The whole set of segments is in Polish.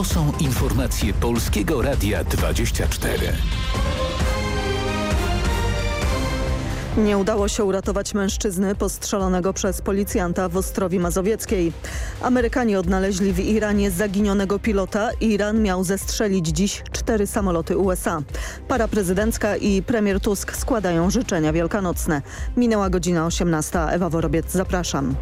To są informacje Polskiego Radia 24. Nie udało się uratować mężczyzny postrzelonego przez policjanta w Ostrowi Mazowieckiej. Amerykanie odnaleźli w Iranie zaginionego pilota. Iran miał zestrzelić dziś cztery samoloty USA. Para prezydencka i premier Tusk składają życzenia wielkanocne. Minęła godzina 18. Ewa Worobiec, zapraszam.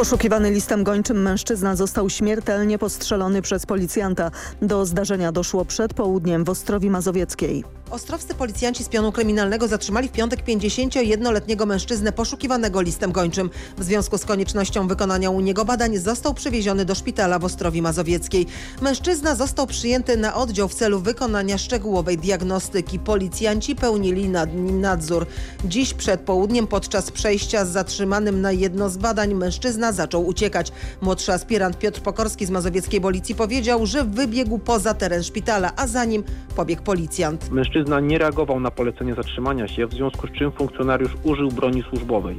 Poszukiwany listem gończym mężczyzna został śmiertelnie postrzelony przez policjanta. Do zdarzenia doszło przed południem w Ostrowi Mazowieckiej. Ostrowscy policjanci z pionu kryminalnego zatrzymali w piątek 51-letniego mężczyznę poszukiwanego listem gończym. W związku z koniecznością wykonania u niego badań został przewieziony do szpitala w Ostrowi Mazowieckiej. Mężczyzna został przyjęty na oddział w celu wykonania szczegółowej diagnostyki. Policjanci pełnili nad nim nadzór. Dziś przed południem podczas przejścia z zatrzymanym na jedno z badań mężczyzna zaczął uciekać. Młodszy aspirant Piotr Pokorski z mazowieckiej policji powiedział, że wybiegł poza teren szpitala, a za nim pobiegł policjant. Mężczyzna nie reagował na polecenie zatrzymania się, w związku z czym funkcjonariusz użył broni służbowej.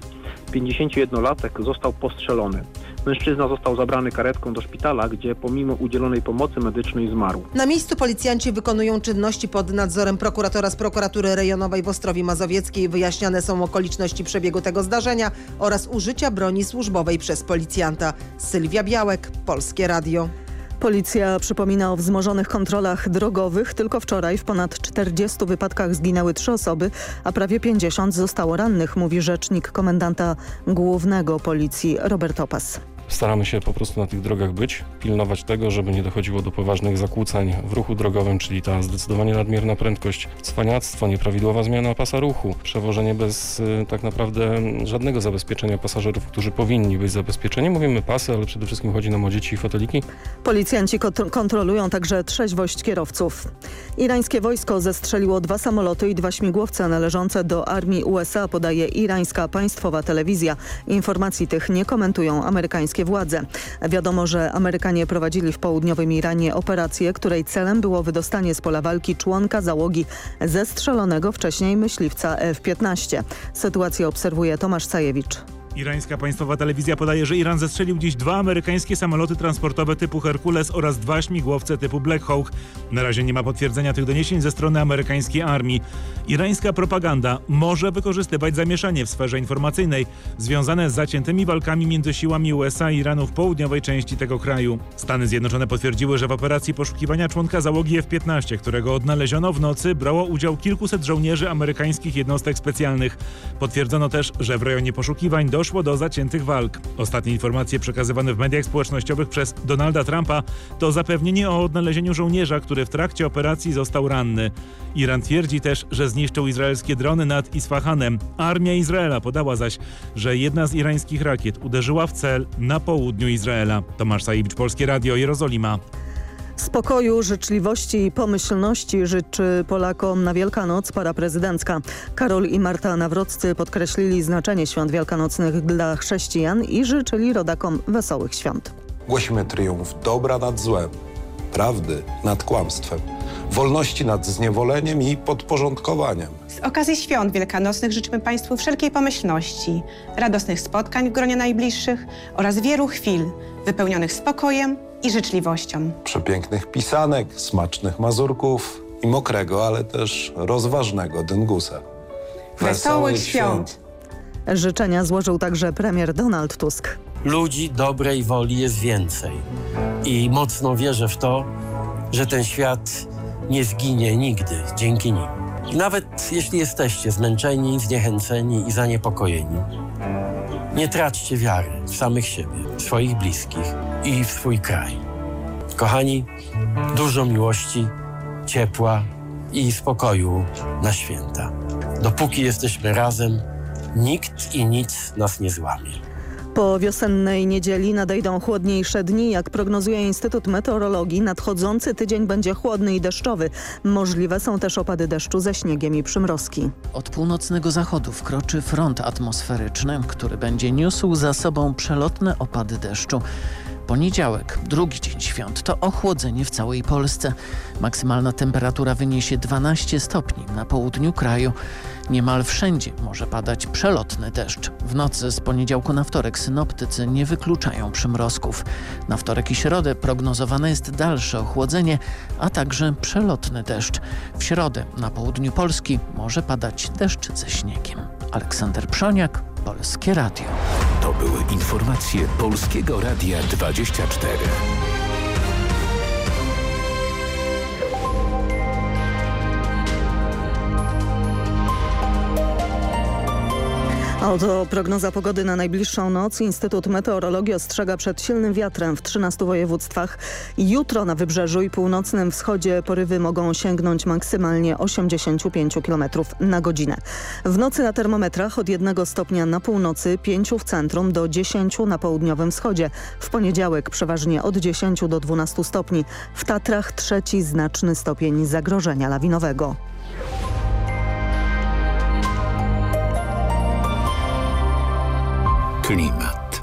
51-latek został postrzelony. Mężczyzna został zabrany karetką do szpitala, gdzie pomimo udzielonej pomocy medycznej zmarł. Na miejscu policjanci wykonują czynności pod nadzorem prokuratora z prokuratury rejonowej w Ostrowi Mazowieckiej. Wyjaśniane są okoliczności przebiegu tego zdarzenia oraz użycia broni służbowej przez policjanta. Sylwia Białek, Polskie Radio. Policja przypomina o wzmożonych kontrolach drogowych. Tylko wczoraj w ponad 40 wypadkach zginęły trzy osoby, a prawie 50 zostało rannych, mówi rzecznik komendanta głównego policji Robert Opas. Staramy się po prostu na tych drogach być, pilnować tego, żeby nie dochodziło do poważnych zakłóceń w ruchu drogowym, czyli ta zdecydowanie nadmierna prędkość, cwaniactwo, nieprawidłowa zmiana pasa ruchu, przewożenie bez y, tak naprawdę żadnego zabezpieczenia pasażerów, którzy powinni być zabezpieczeni. Mówimy pasy, ale przede wszystkim chodzi nam o dzieci i foteliki. Policjanci kont kontrolują także trzeźwość kierowców. Irańskie wojsko zestrzeliło dwa samoloty i dwa śmigłowce należące do armii USA, podaje irańska państwowa telewizja. Informacji tych nie komentują amerykańskie władze. Wiadomo, że Amerykanie prowadzili w południowym Iranie operację, której celem było wydostanie z pola walki członka załogi zestrzelonego wcześniej myśliwca F-15. Sytuację obserwuje Tomasz Cajewicz. Irańska państwowa telewizja podaje, że Iran zestrzelił dziś dwa amerykańskie samoloty transportowe typu Herkules oraz dwa śmigłowce typu Black Hawk. Na razie nie ma potwierdzenia tych doniesień ze strony amerykańskiej armii. Irańska propaganda może wykorzystywać zamieszanie w sferze informacyjnej związane z zaciętymi walkami między siłami USA i Iranu w południowej części tego kraju. Stany Zjednoczone potwierdziły, że w operacji poszukiwania członka załogi F-15, którego odnaleziono w nocy, brało udział kilkuset żołnierzy amerykańskich jednostek specjalnych. Potwierdzono też, że w rejonie poszukiwań do doszło do zaciętych walk. Ostatnie informacje przekazywane w mediach społecznościowych przez Donalda Trumpa to zapewnienie o odnalezieniu żołnierza, który w trakcie operacji został ranny. Iran twierdzi też, że zniszczył izraelskie drony nad Isfahanem. Armia Izraela podała zaś, że jedna z irańskich rakiet uderzyła w cel na południu Izraela. Tomasz Sajewicz, Polskie Radio, Jerozolima. Spokoju, życzliwości i pomyślności życzy Polakom na Wielkanoc para prezydencka. Karol i Marta Nawroccy podkreślili znaczenie świąt wielkanocnych dla chrześcijan i życzyli rodakom wesołych świąt. Głosimy triumf dobra nad złem, prawdy nad kłamstwem, wolności nad zniewoleniem i podporządkowaniem. Z okazji świąt wielkanocnych życzymy Państwu wszelkiej pomyślności, radosnych spotkań w gronie najbliższych oraz wielu chwil wypełnionych spokojem i życzliwością. Przepięknych pisanek, smacznych mazurków i mokrego, ale też rozważnego dyngusa. Wesołych świąt! Życzenia złożył także premier Donald Tusk. Ludzi dobrej woli jest więcej i mocno wierzę w to, że ten świat nie zginie nigdy dzięki nim. Nawet jeśli jesteście zmęczeni, zniechęceni i zaniepokojeni, nie traćcie wiary w samych siebie, w swoich bliskich i w swój kraj. Kochani, dużo miłości, ciepła i spokoju na święta. Dopóki jesteśmy razem, nikt i nic nas nie złamie. Po wiosennej niedzieli nadejdą chłodniejsze dni. Jak prognozuje Instytut Meteorologii, nadchodzący tydzień będzie chłodny i deszczowy. Możliwe są też opady deszczu ze śniegiem i przymrozki. Od północnego zachodu wkroczy front atmosferyczny, który będzie niósł za sobą przelotne opady deszczu. Poniedziałek, drugi dzień świąt, to ochłodzenie w całej Polsce. Maksymalna temperatura wyniesie 12 stopni na południu kraju. Niemal wszędzie może padać przelotny deszcz. W nocy z poniedziałku na wtorek synoptycy nie wykluczają przymrozków. Na wtorek i środę prognozowane jest dalsze ochłodzenie, a także przelotny deszcz. W środę na południu Polski może padać deszcz ze śniegiem. Aleksander Przoniak, Polskie Radio. To były informacje Polskiego Radia 24. oto prognoza pogody na najbliższą noc. Instytut Meteorologii ostrzega przed silnym wiatrem w 13 województwach. Jutro na wybrzeżu i północnym wschodzie porywy mogą sięgnąć maksymalnie 85 km na godzinę. W nocy na termometrach od 1 stopnia na północy, 5 w centrum do 10 na południowym wschodzie. W poniedziałek przeważnie od 10 do 12 stopni. W Tatrach trzeci znaczny stopień zagrożenia lawinowego. Klimat.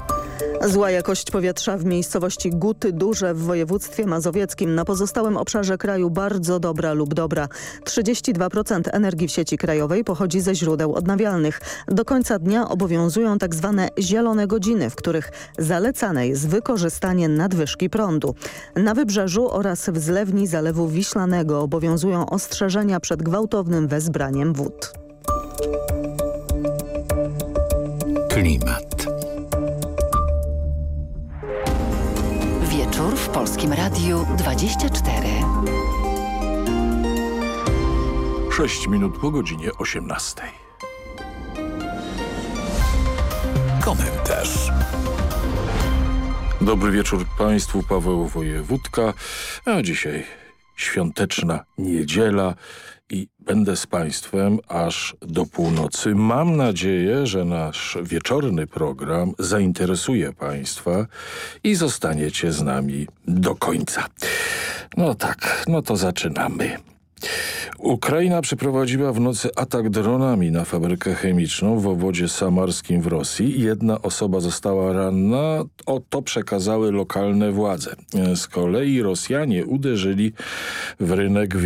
Zła jakość powietrza w miejscowości Guty Duże w województwie mazowieckim. Na pozostałym obszarze kraju bardzo dobra lub dobra. 32% energii w sieci krajowej pochodzi ze źródeł odnawialnych. Do końca dnia obowiązują tak zwane zielone godziny, w których zalecane jest wykorzystanie nadwyżki prądu. Na wybrzeżu oraz w zlewni Zalewu Wiślanego obowiązują ostrzeżenia przed gwałtownym wezbraniem wód. Klimat. Wieczór w Polskim Radiu 24. 6 minut po godzinie 18. Komentarz. Dobry wieczór Państwu, Paweł Wojewódka. A dzisiaj świąteczna niedziela i będę z Państwem aż do północy. Mam nadzieję, że nasz wieczorny program zainteresuje Państwa i zostaniecie z nami do końca. No tak, no to zaczynamy. Ukraina przeprowadziła w nocy atak dronami na fabrykę chemiczną w obwodzie samarskim w Rosji. Jedna osoba została ranna, o to przekazały lokalne władze. Z kolei Rosjanie uderzyli w rynek w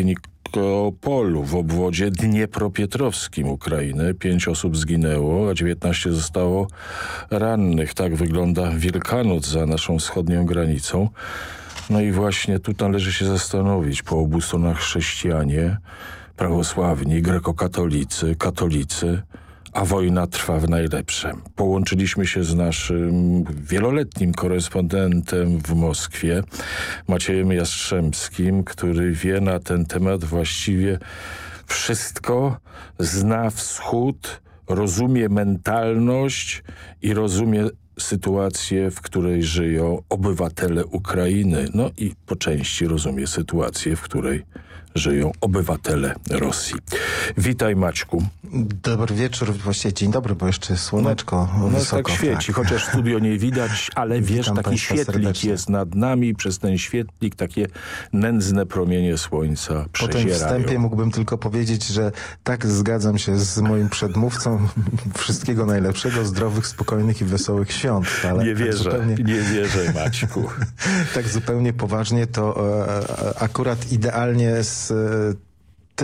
Nikopolu w obwodzie dniepropietrowskim Ukrainy. Pięć osób zginęło, a 19 zostało rannych. Tak wygląda Wielkanoc za naszą wschodnią granicą. No i właśnie tu należy się zastanowić. Po obu stronach chrześcijanie, prawosławni, grekokatolicy, katolicy, a wojna trwa w najlepszym. Połączyliśmy się z naszym wieloletnim korespondentem w Moskwie, Maciejem Jastrzębskim, który wie na ten temat właściwie wszystko, zna wschód, rozumie mentalność i rozumie sytuację, w której żyją obywatele Ukrainy. No i po części rozumie sytuację, w której żyją obywatele Rosji. Witaj Maćku. Dobry wieczór, właściwie dzień dobry, bo jeszcze słoneczko no, no wysoko. tak świeci, tak. chociaż studio nie widać, ale wiesz, Witam taki świetlik serdecznie. jest nad nami, przez ten świetlik takie nędzne promienie słońca Po tym przezierają. wstępie mógłbym tylko powiedzieć, że tak zgadzam się z moim przedmówcą. Wszystkiego najlepszego, zdrowych, spokojnych i wesołych świąt. Ale Nie tak wierzę, zupełnie, nie wierzę Maćku. tak zupełnie poważnie to e, akurat idealnie z e,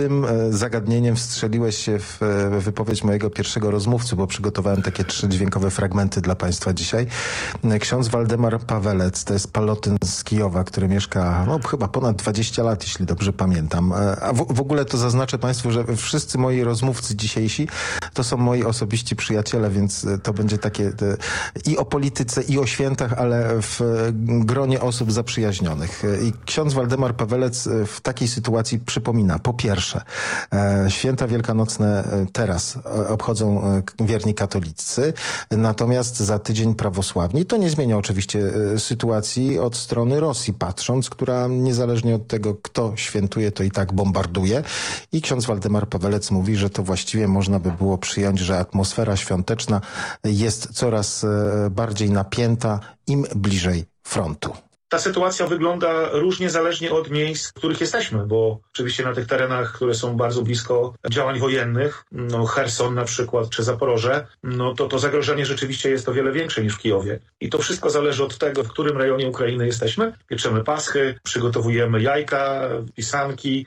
tym e, zagadnieniem wstrzeliłeś się w e, wypowiedź mojego pierwszego rozmówcy, bo przygotowałem takie trzy dźwiękowe fragmenty dla Państwa dzisiaj. E, Ksiądz Waldemar Pawelec, to jest palotyn z Kijowa, który mieszka no, chyba ponad 20 lat, jeśli dobrze pamiętam. A w, w ogóle to zaznaczę Państwu, że wszyscy moi rozmówcy dzisiejsi to są moi osobiści przyjaciele, więc to będzie takie i o polityce, i o świętach, ale w gronie osób zaprzyjaźnionych. I ksiądz Waldemar Pawelec w takiej sytuacji przypomina, po pierwsze, e, święta wielkanocne e, teraz e, obchodzą wierni katolicy, natomiast za tydzień prawosławni. To nie zmienia oczywiście sytuacji od strony Rosji patrząc, która niezależnie od tego, kto świętuje, to i tak bombarduje. I ksiądz Waldemar Pawelec mówi, że to właściwie można by było przyjąć, że atmosfera świąteczna jest coraz bardziej napięta im bliżej frontu. Ta sytuacja wygląda różnie zależnie od miejsc, w których jesteśmy, bo oczywiście na tych terenach, które są bardzo blisko działań wojennych, no Herson na przykład, czy Zaporoże, no to to zagrożenie rzeczywiście jest o wiele większe niż w Kijowie. I to wszystko zależy od tego, w którym rejonie Ukrainy jesteśmy. Pieczemy paschy, przygotowujemy jajka, pisanki.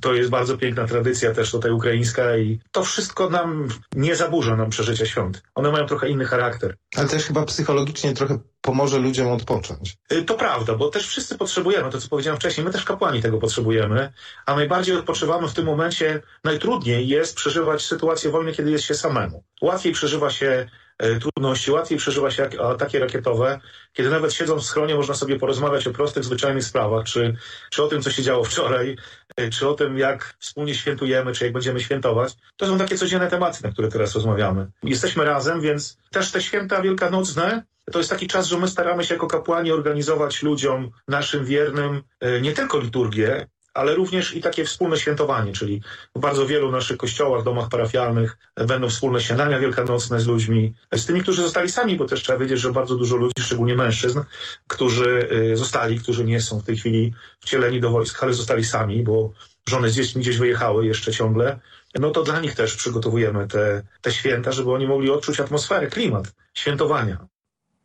To jest bardzo piękna tradycja też tutaj ukraińska i to wszystko nam nie zaburza nam przeżycia świąt. One mają trochę inny charakter. Ale też chyba psychologicznie trochę pomoże ludziom odpocząć. Y, To prawda, bo też wszyscy potrzebujemy, to co powiedziałem wcześniej, my też kapłani tego potrzebujemy, a najbardziej odpoczywamy w tym momencie, najtrudniej jest przeżywać sytuację wojny, kiedy jest się samemu. Łatwiej przeżywa się e, trudności, łatwiej przeżywa się ataki rakietowe, kiedy nawet siedząc w schronie można sobie porozmawiać o prostych, zwyczajnych sprawach, czy, czy o tym, co się działo wczoraj, e, czy o tym, jak wspólnie świętujemy, czy jak będziemy świętować. To są takie codzienne tematy, na które teraz rozmawiamy. Jesteśmy razem, więc też te święta wielkanocne to jest taki czas, że my staramy się jako kapłani organizować ludziom, naszym wiernym, e, nie tylko liturgię, ale również i takie wspólne świętowanie, czyli w bardzo wielu naszych kościołach, domach parafialnych e, będą wspólne śniadania wielkanocne z ludźmi, e, z tymi, którzy zostali sami, bo też trzeba wiedzieć, że bardzo dużo ludzi, szczególnie mężczyzn, którzy zostali, którzy nie są w tej chwili wcieleni do wojsk, ale zostali sami, bo żony z dziećmi gdzieś wyjechały jeszcze ciągle, no to dla nich też przygotowujemy te, te święta, żeby oni mogli odczuć atmosferę, klimat świętowania.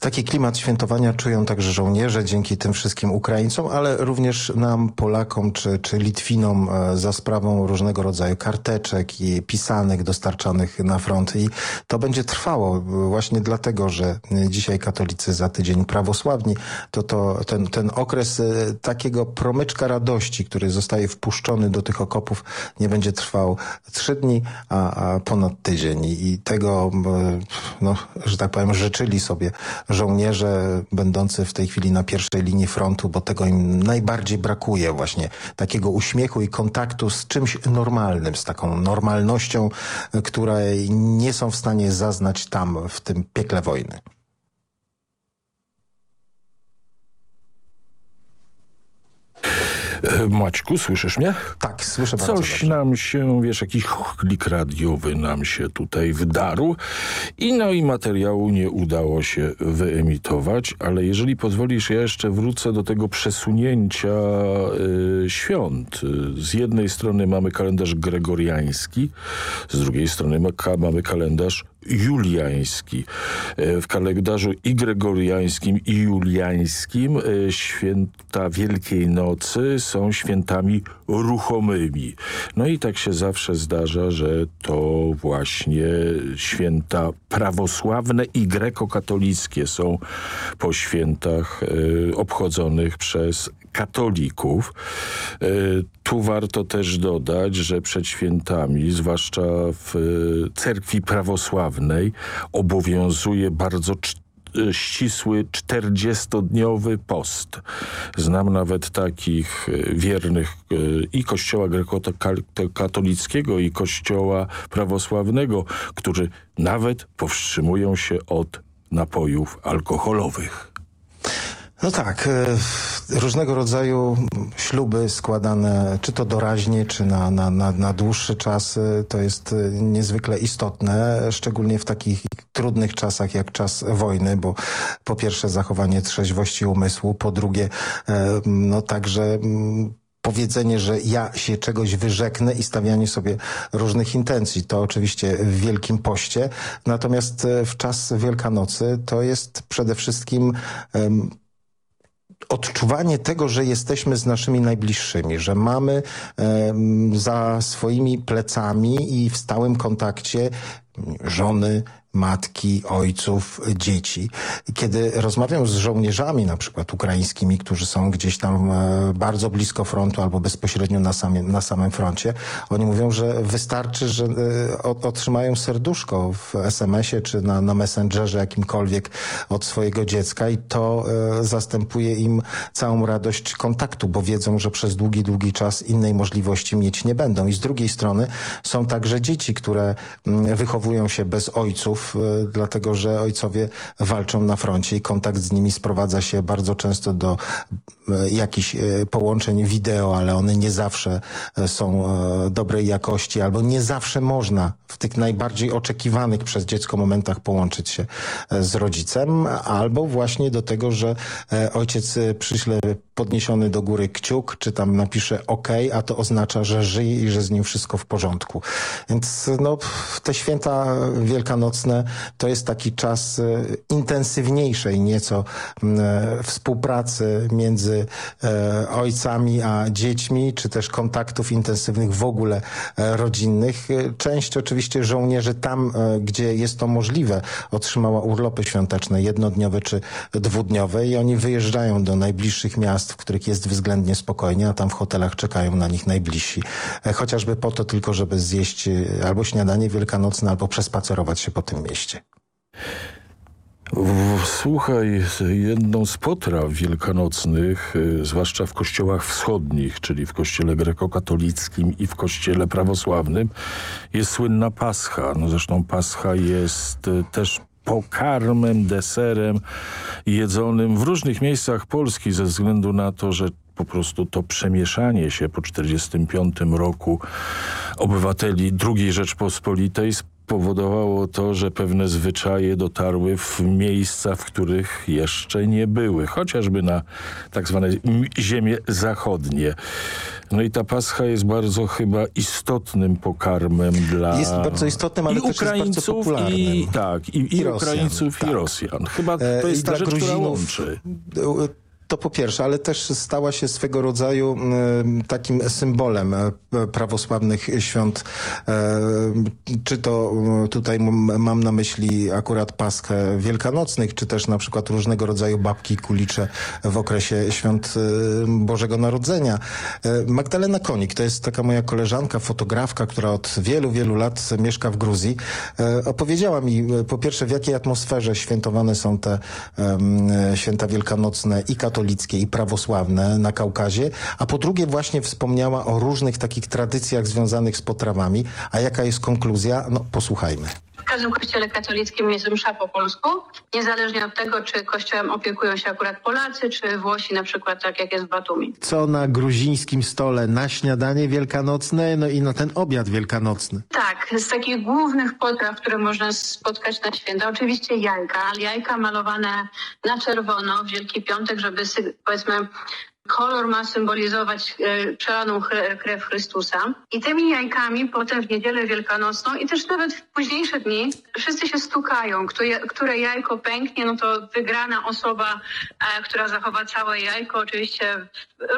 Taki klimat świętowania czują także żołnierze dzięki tym wszystkim Ukraińcom, ale również nam, Polakom czy, czy Litwinom e, za sprawą różnego rodzaju karteczek i pisanek dostarczanych na front. I to będzie trwało e, właśnie dlatego, że dzisiaj katolicy, za tydzień prawosławni, to, to ten, ten okres e, takiego promyczka radości, który zostaje wpuszczony do tych okopów, nie będzie trwał trzy dni, a, a ponad tydzień. I, i tego, e, no, że tak powiem, życzyli sobie żołnierze będący w tej chwili na pierwszej linii frontu, bo tego im najbardziej brakuje właśnie takiego uśmiechu i kontaktu z czymś normalnym, z taką normalnością, e, której nie są w stanie zaznać tam, w tym piekle wojny. E, Maćku, słyszysz mnie? Tak, słyszę bardzo Coś dobrze. nam się, wiesz, jakiś klik radiowy nam się tutaj wdarł i no i materiału nie udało się wyemitować, ale jeżeli pozwolisz, ja jeszcze wrócę do tego przesunięcia y, świąt. Z jednej strony mamy kalendarz gregoriański, z drugiej strony mamy kalendarz juliański. E, W kalendarzu i gregoriańskim, i juliańskim e, święta Wielkiej Nocy są świętami ruchomymi. No i tak się zawsze zdarza, że to właśnie święta prawosławne i grekokatolickie są po świętach e, obchodzonych przez katolików. Tu warto też dodać, że przed świętami, zwłaszcza w e, cerkwi prawosławnej, obowiązuje bardzo e, ścisły 40-dniowy post. Znam nawet takich e, wiernych i kościoła grekokatolickiego i kościoła prawosławnego, którzy nawet powstrzymują się od napojów alkoholowych. No tak, różnego rodzaju śluby składane, czy to doraźnie, czy na, na, na, na dłuższy czas, to jest e, niezwykle istotne, szczególnie w takich trudnych czasach jak czas wojny, bo po pierwsze zachowanie trzeźwości umysłu, po drugie e, no także mm, powiedzenie, że ja się czegoś wyrzeknę i stawianie sobie różnych intencji. To oczywiście w Wielkim Poście. Natomiast e, w czas Wielkanocy to jest przede wszystkim odczuwanie tego, że jesteśmy z naszymi najbliższymi, że mamy za swoimi plecami i w stałym kontakcie żony, matki, ojców, dzieci. Kiedy rozmawiam z żołnierzami, na przykład ukraińskimi, którzy są gdzieś tam e, bardzo blisko frontu albo bezpośrednio na samym, na samym froncie, oni mówią, że wystarczy, że e, otrzymają serduszko w SMS-ie czy na, na Messengerze jakimkolwiek od swojego dziecka i to e, zastępuje im całą radość kontaktu, bo wiedzą, że przez długi, długi czas innej możliwości mieć nie będą. I z drugiej strony są także dzieci, które mm, wychowują się bez ojców, e, dlatego że ojcowie walczą na froncie i kontakt z nimi sprowadza się bardzo często do e, jakichś e, połączeń wideo, ale one nie zawsze są dobrej jakości albo nie zawsze można w tych najbardziej oczekiwanych przez dziecko momentach połączyć się z rodzicem, albo właśnie do tego, że ojciec przyśle podniesiony do góry kciuk, czy tam napisze OK, a to oznacza, że żyje i że z nim wszystko w porządku. Więc no, te święta wielkanocne to jest taki czas e, intensywniejszej nieco e, współpracy między e, ojcami a dziećmi, czy też kontaktów intensywnych w ogóle rodzinnych. Część oczywiście żołnierzy tam, gdzie jest to możliwe, otrzymała urlopy świąteczne, jednodniowe czy dwudniowe i oni wyjeżdżają do najbliższych miast, w których jest względnie spokojnie, a tam w hotelach czekają na nich najbliżsi. Chociażby po to tylko, żeby zjeść albo śniadanie wielkanocne, albo przespacerować się po tym mieście. Słuchaj, jedną z potraw wielkanocnych, y, zwłaszcza w kościołach wschodnich, czyli w kościele grekokatolickim i w kościele prawosławnym, jest słynna pascha. No zresztą pascha jest y, też pokarmem, deserem jedzonym w różnych miejscach Polski ze względu na to, że po prostu to przemieszanie się po 1945 roku obywateli II Rzeczpospolitej spowodowało to, że pewne zwyczaje dotarły w miejsca, w których jeszcze nie były, chociażby na tak zwane ziemie zachodnie. No i ta pascha jest bardzo chyba istotnym pokarmem dla Jest bardzo istotnym, ale i też jest Ukraińców popularnym. i tak, i, i, I Rosjan, Ukraińców i tak. Rosjan. Chyba E, to i jest ta dla rzecz, która Gruzinów, łączy. To po pierwsze, ale też stała się swego rodzaju m, takim symbolem e, prawosławnych świąt. E, Czy to m, tutaj mam na myśli akurat Paschę Wielkanocnych, czy też na przykład różnego rodzaju babki kulicze w okresie świąt e, Bożego Narodzenia. Magdalena Konik to jest taka moja koleżanka, fotografka, która od wielu, wielu lat mieszka w Gruzji. Opowiedziała mi po pierwsze w jakiej atmosferze świętowane są te święta wielkanocne i katolickie i prawosławne na Kaukazie, a po drugie właśnie wspomniała o różnych takich tradycjach związanych z potrawami. A jaka jest konkluzja? No posłuchajmy. W każdym kościele katolickim jest msza po polsku, niezależnie od tego, czy kościołem opiekują się akurat Polacy, czy Włosi, na przykład tak jak jest w Batumi. Co na gruzińskim stole? Na śniadanie wielkanocne, no i na ten obiad wielkanocny. Tak, z takich głównych potraw, które można spotkać na święta, oczywiście jajka, ale jajka malowane na czerwono w Wielki Piątek, żeby powiedzmy kolor ma symbolizować e, przelaną krew Chrystusa. I tymi jajkami potem w niedzielę wielkanocną i też nawet w późniejsze dni wszyscy się stukają, które, które jajko pęknie, no to wygrana osoba, e, która zachowa całe jajko. Oczywiście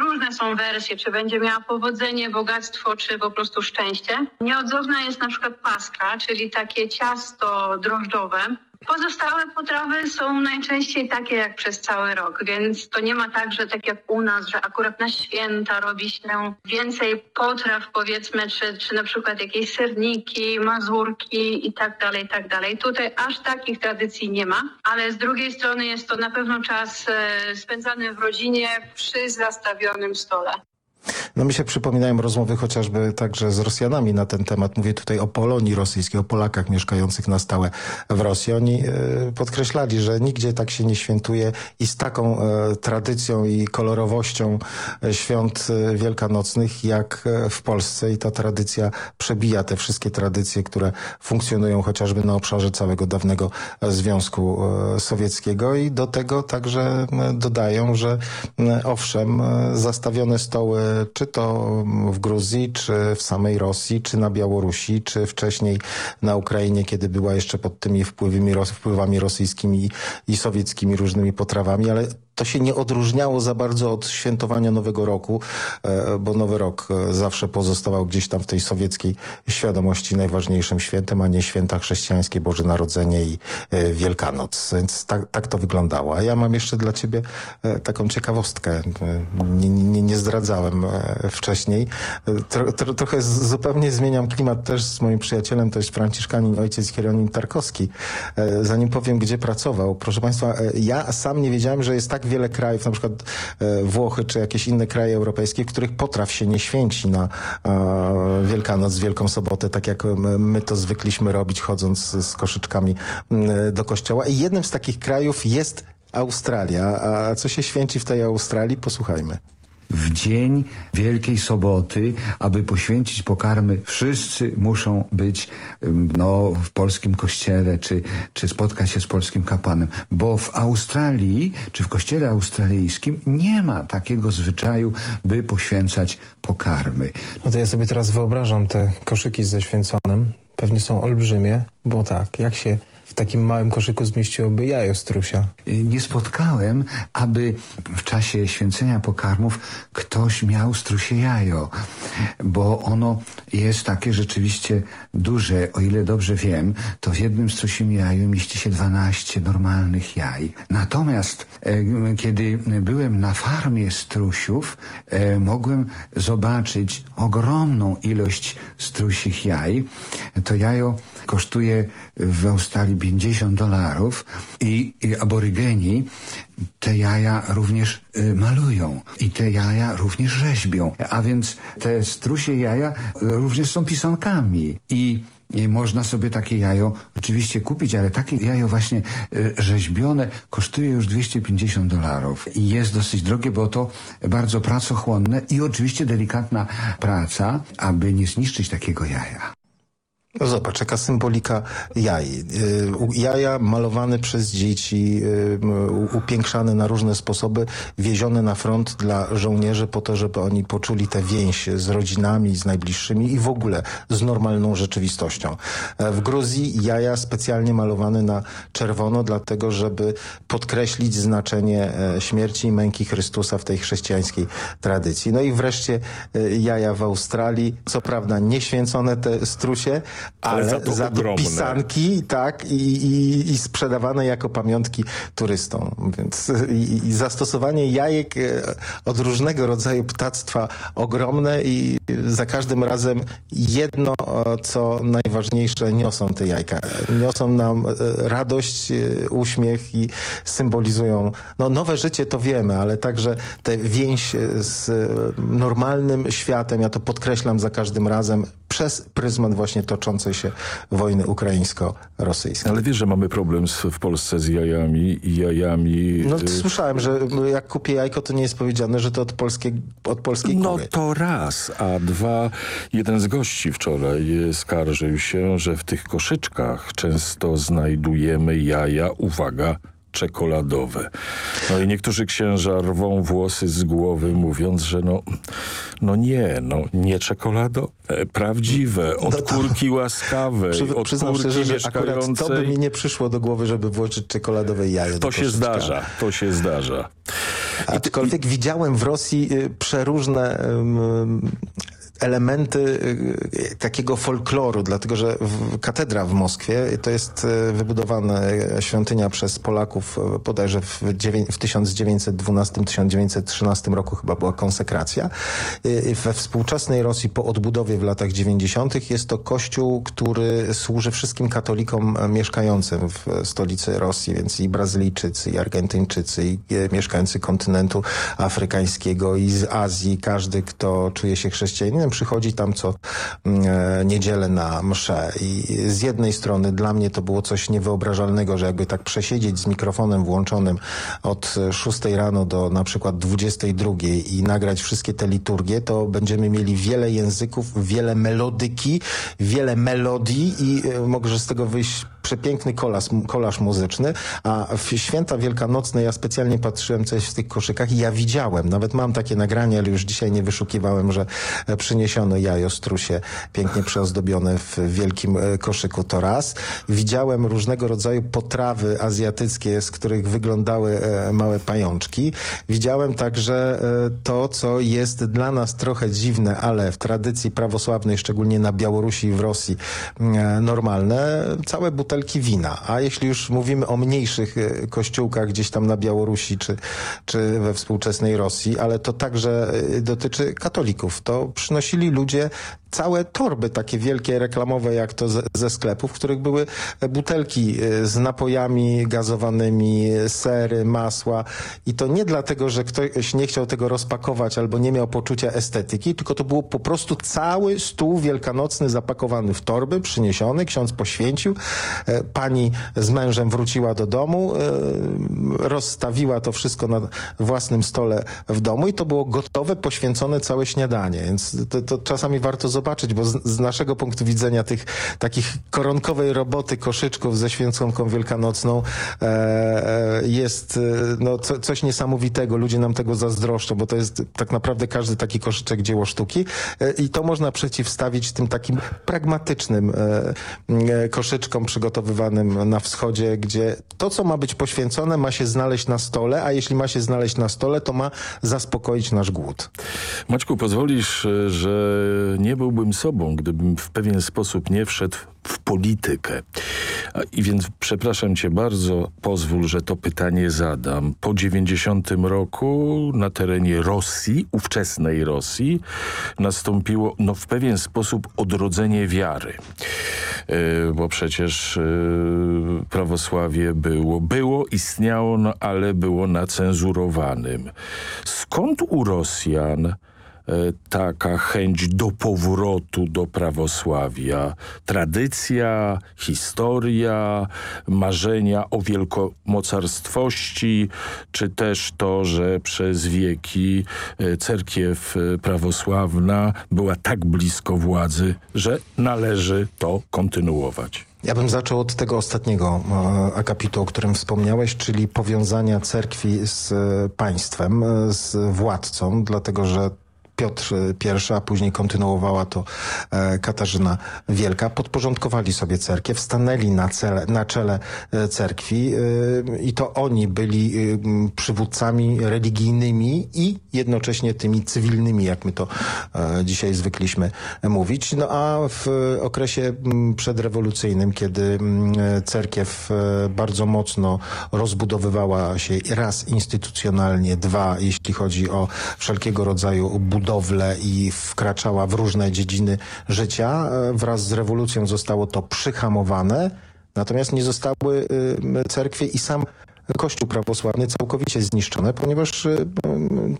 różne są wersje, czy będzie miała powodzenie, bogactwo, czy po prostu szczęście. Nieodzowna jest na przykład paska, czyli takie ciasto drożdżowe. Pozostałe potrawy są najczęściej takie jak przez cały rok, więc to nie ma tak, że tak jak u nas, że akurat na święta robi się więcej potraw powiedzmy, czy, czy na przykład jakieś serniki, mazurki i tak dalej, i tak dalej. Tutaj aż takich tradycji nie ma, ale z drugiej strony jest to na pewno czas e, spędzany w rodzinie przy zastawionym stole. No mi się przypominają rozmowy chociażby także z Rosjanami na ten temat. Mówię tutaj o Polonii rosyjskiej, o Polakach mieszkających na stałe w Rosji. Oni e, podkreślali, że nigdzie tak się nie świętuje i z taką e, tradycją i kolorowością e, świąt wielkanocnych jak w Polsce i ta tradycja przebija te wszystkie tradycje, które funkcjonują chociażby na obszarze całego dawnego Związku Sowieckiego i do tego także dodają, że owszem, zastawione stoły czy to w Gruzji, czy w samej Rosji, czy na Białorusi, czy wcześniej na Ukrainie, kiedy była jeszcze pod tymi wpływami, wpływami rosyjskimi i sowieckimi różnymi potrawami, ale to się nie odróżniało za bardzo od świętowania Nowego Roku, e, bo Nowy Rok e, zawsze pozostawał gdzieś tam w tej sowieckiej świadomości najważniejszym świętem, a nie święta chrześcijańskie, Boże Narodzenie i e, Wielkanoc. Więc tak, tak to wyglądało. A ja mam jeszcze dla ciebie taką ciekawostkę. Nie, nie, nie zdradzałem wcześniej. Tro, tro, trochę z, zupełnie zmieniam klimat też z moim przyjacielem, to jest Franciszkanin, ojciec Hieronim Tarkowski. Zanim powiem, gdzie pracował. Proszę Państwa, ja sam nie wiedziałem, że jest tak wiele krajów, na przykład e, Włochy czy jakieś inne kraje europejskie, w których potraw się nie święci na e, Wielkanoc, Wielką Sobotę, tak jak my, to zwykliśmy robić, chodząc z koszyczkami do kościoła. I jednym z takich krajów jest Australia. A co się święci w tej Australii? Posłuchajmy. W dzień Wielkiej Soboty, aby poświęcić pokarmy, wszyscy muszą być no, w polskim kościele, czy, czy spotkać się z polskim kapłanem. Bo w Australii, czy w kościele australijskim nie ma takiego zwyczaju, by poświęcać pokarmy. No to ja sobie teraz wyobrażam te koszyki ze święconym. Pewnie są olbrzymie, bo tak, jak się takim małym koszyku zmieściłoby jajo strusia. Nie spotkałem, aby w czasie święcenia pokarmów ktoś miał strusie jajo, bo ono jest takie rzeczywiście duże. O ile dobrze wiem, to w jednym strusim jaju mieści się 12 normalnych jaj. Natomiast e, kiedy byłem na farmie strusiów, e, mogłem zobaczyć ogromną ilość strusich jaj. To jajo kosztuje w Australii 50 dolarów i, i aborygeni te jaja również y, malują i te jaja również rzeźbią. A więc te strusie jaja również są pisankami i i można sobie takie jajo oczywiście kupić, ale takie jajo właśnie y, rzeźbione kosztuje już 250 dolarów i jest dosyć drogie, bo to bardzo pracochłonne i oczywiście delikatna praca, aby nie zniszczyć takiego jaja. Zobacz, jaka symbolika jaj. Y, jaja malowane przez dzieci, y, upiększane na różne sposoby, wiezione na front dla żołnierzy po to, żeby oni poczuli tę więź z rodzinami, z najbliższymi i w ogóle z normalną rzeczywistością. E, w Gruzji jaja specjalnie malowane na czerwono, dlatego żeby podkreślić znaczenie e, śmierci i męki Chrystusa w tej chrześcijańskiej tradycji. No i wreszcie e, jaja w Australii, co prawda nieświęcone te strusie, ale, za to, za to pisanki, tak, i, i, i, sprzedawane jako pamiątki turystom. Więc i, i, zastosowanie jajek e, od różnego rodzaju ptactwa ogromne i za każdym razem jedno, co najważniejsze, niosą te jajka. Niosą nam e, radość, e, uśmiech i symbolizują, no nowe życie to wiemy, ale także tę więź z normalnym światem, ja to podkreślam za każdym razem, przez pryzmat właśnie toczącej się wojny ukraińsko-rosyjskiej. Ale wiesz, że mamy problem z, w Polsce z jajami i jajami... No słyszałem, że jak kupię jajko, to nie jest powiedziane, że to od, polskiej, od polskiej No kury. to raz, a dwa, jeden z gości wczoraj skarżył się, że w tych koszyczkach często znajdujemy jaja, uwaga, czekoladowe. No i niektórzy księża rwą włosy z głowy, mówiąc, że no, no nie, no nie czekoladowe, prawdziwe, od no kurki łaskawej, Przy, od przyznam kurki szczerze, że mieszkającej... to by mi nie przyszło do głowy, żeby włożyć czekoladowe jajo To się zdarza, to się zdarza. Aczkolwiek I... widziałem w Rosji y, przeróżne elementy y, takiego folkloru, dlatego że katedra w Moskwie to jest y, wybudowana świątynia przez Polaków y, bodajże w, w 1912-1913 roku chyba była konsekracja. We współczesnej Rosji po odbudowie w latach 90. jest to kościół, który służy wszystkim katolikom mieszkającym w stolicy Rosji, więc i Brazylijczycy, i Argentyńczycy, i mieszkańcy kontynentu afrykańskiego, i z Azji, każdy, kto czuje się chrześcijaninem, przychodzi tam co mm, e, niedzielę na mszę. I z jednej strony dla mnie to było coś niewyobrażalnego, że jakby tak przesiedzieć z mikrofonem włączonym od 6 rano do na przykład 22 i nagrać wszystkie te liturgie, to będziemy mieli wiele języków, wiele melodyki, wiele melodii i e, może z tego wyjść przepiękny kolaż, kolaż muzyczny, a w święta wielkanocne ja specjalnie patrzyłem, co jest w tych koszykach i ja widziałem, nawet mam takie nagranie, ale już dzisiaj nie wyszukiwałem, że e, przyniesiono jajo strusie pięknie przyozdobione w wielkim e, koszyku, to raz. Widziałem różnego rodzaju potrawy azjatyckie, z których wyglądały e, małe pajączki. Widziałem także to, co jest dla nas trochę dziwne, ale w tradycji prawosławnej, szczególnie na Białorusi i w Rosji normalne, całe butelki butelki wina. A jeśli już mówimy o mniejszych e, kościółkach gdzieś tam na Białorusi czy, czy we współczesnej Rosji, ale to także e, dotyczy katolików, to przynosili ludzie całe torby takie wielkie reklamowe jak to ze, sklepów, w których były butelki e, z napojami gazowanymi, sery, masła. I to nie dlatego, że ktoś nie chciał tego rozpakować albo nie miał poczucia estetyki, tylko to było po prostu cały stół wielkanocny zapakowany w torby, przyniesiony, ksiądz poświęcił, e, pani z mężem wróciła do domu, e, rozstawiła to wszystko na własnym stole w domu i to było gotowe, poświęcone całe śniadanie, więc to, to czasami warto zobaczyć, bo z, z, naszego punktu widzenia tych takich koronkowej roboty koszyczków ze święconką wielkanocną e, e jest no, co, coś niesamowitego. Ludzie nam tego zazdroszczą, bo to jest tak naprawdę każdy taki koszyczek dzieło sztuki e, i to można przeciwstawić tym takim pragmatycznym e, koszyczkom przygotowywanym na wschodzie, gdzie to, co ma być poświęcone, ma się znaleźć na stole, a jeśli ma się znaleźć na stole, to ma zaspokoić nasz głód. Maćku, pozwolisz, że nie byłbym sobą, gdybym w pewien sposób nie wszedł w politykę. I więc przepraszam cię bardzo, pozwól, że to pytanie zadam. Po 90 roku na terenie Rosji, ówczesnej Rosji, nastąpiło no, w pewien sposób odrodzenie wiary. Yy, bo przecież yy, prawosławie było, było, istniało, no, ale było nacenzurowanym. Skąd u Rosjan taka chęć do powrotu do prawosławia. Tradycja, historia, marzenia o wielkomocarstwości, czy też to, że przez wieki e, cerkiew e, prawosławna była tak blisko władzy, że należy to kontynuować. Ja bym zaczął od tego ostatniego akapitu, o którym wspomniałeś, czyli powiązania cerkwi z państwem, z władcą, dlatego że Piotr I, a później kontynuowała to e, Katarzyna Wielka, podporządkowali sobie cerkiew, stanęli na, cele, na czele e, cerkwi e, i to oni byli przywódcami religijnymi i jednocześnie tymi cywilnymi, jak my to dzisiaj zwykliśmy mówić. No a w okresie przedrewolucyjnym, kiedy cerkiew bardzo mocno rozbudowywała się raz instytucjonalnie, dwa jeśli chodzi o wszelkiego rodzaju budowę, i wkraczała w różne dziedziny życia. E, wraz z rewolucją zostało to przyhamowane, natomiast nie zostały y, cerkwie i sam Kościół prawosławny całkowicie zniszczony, ponieważ e,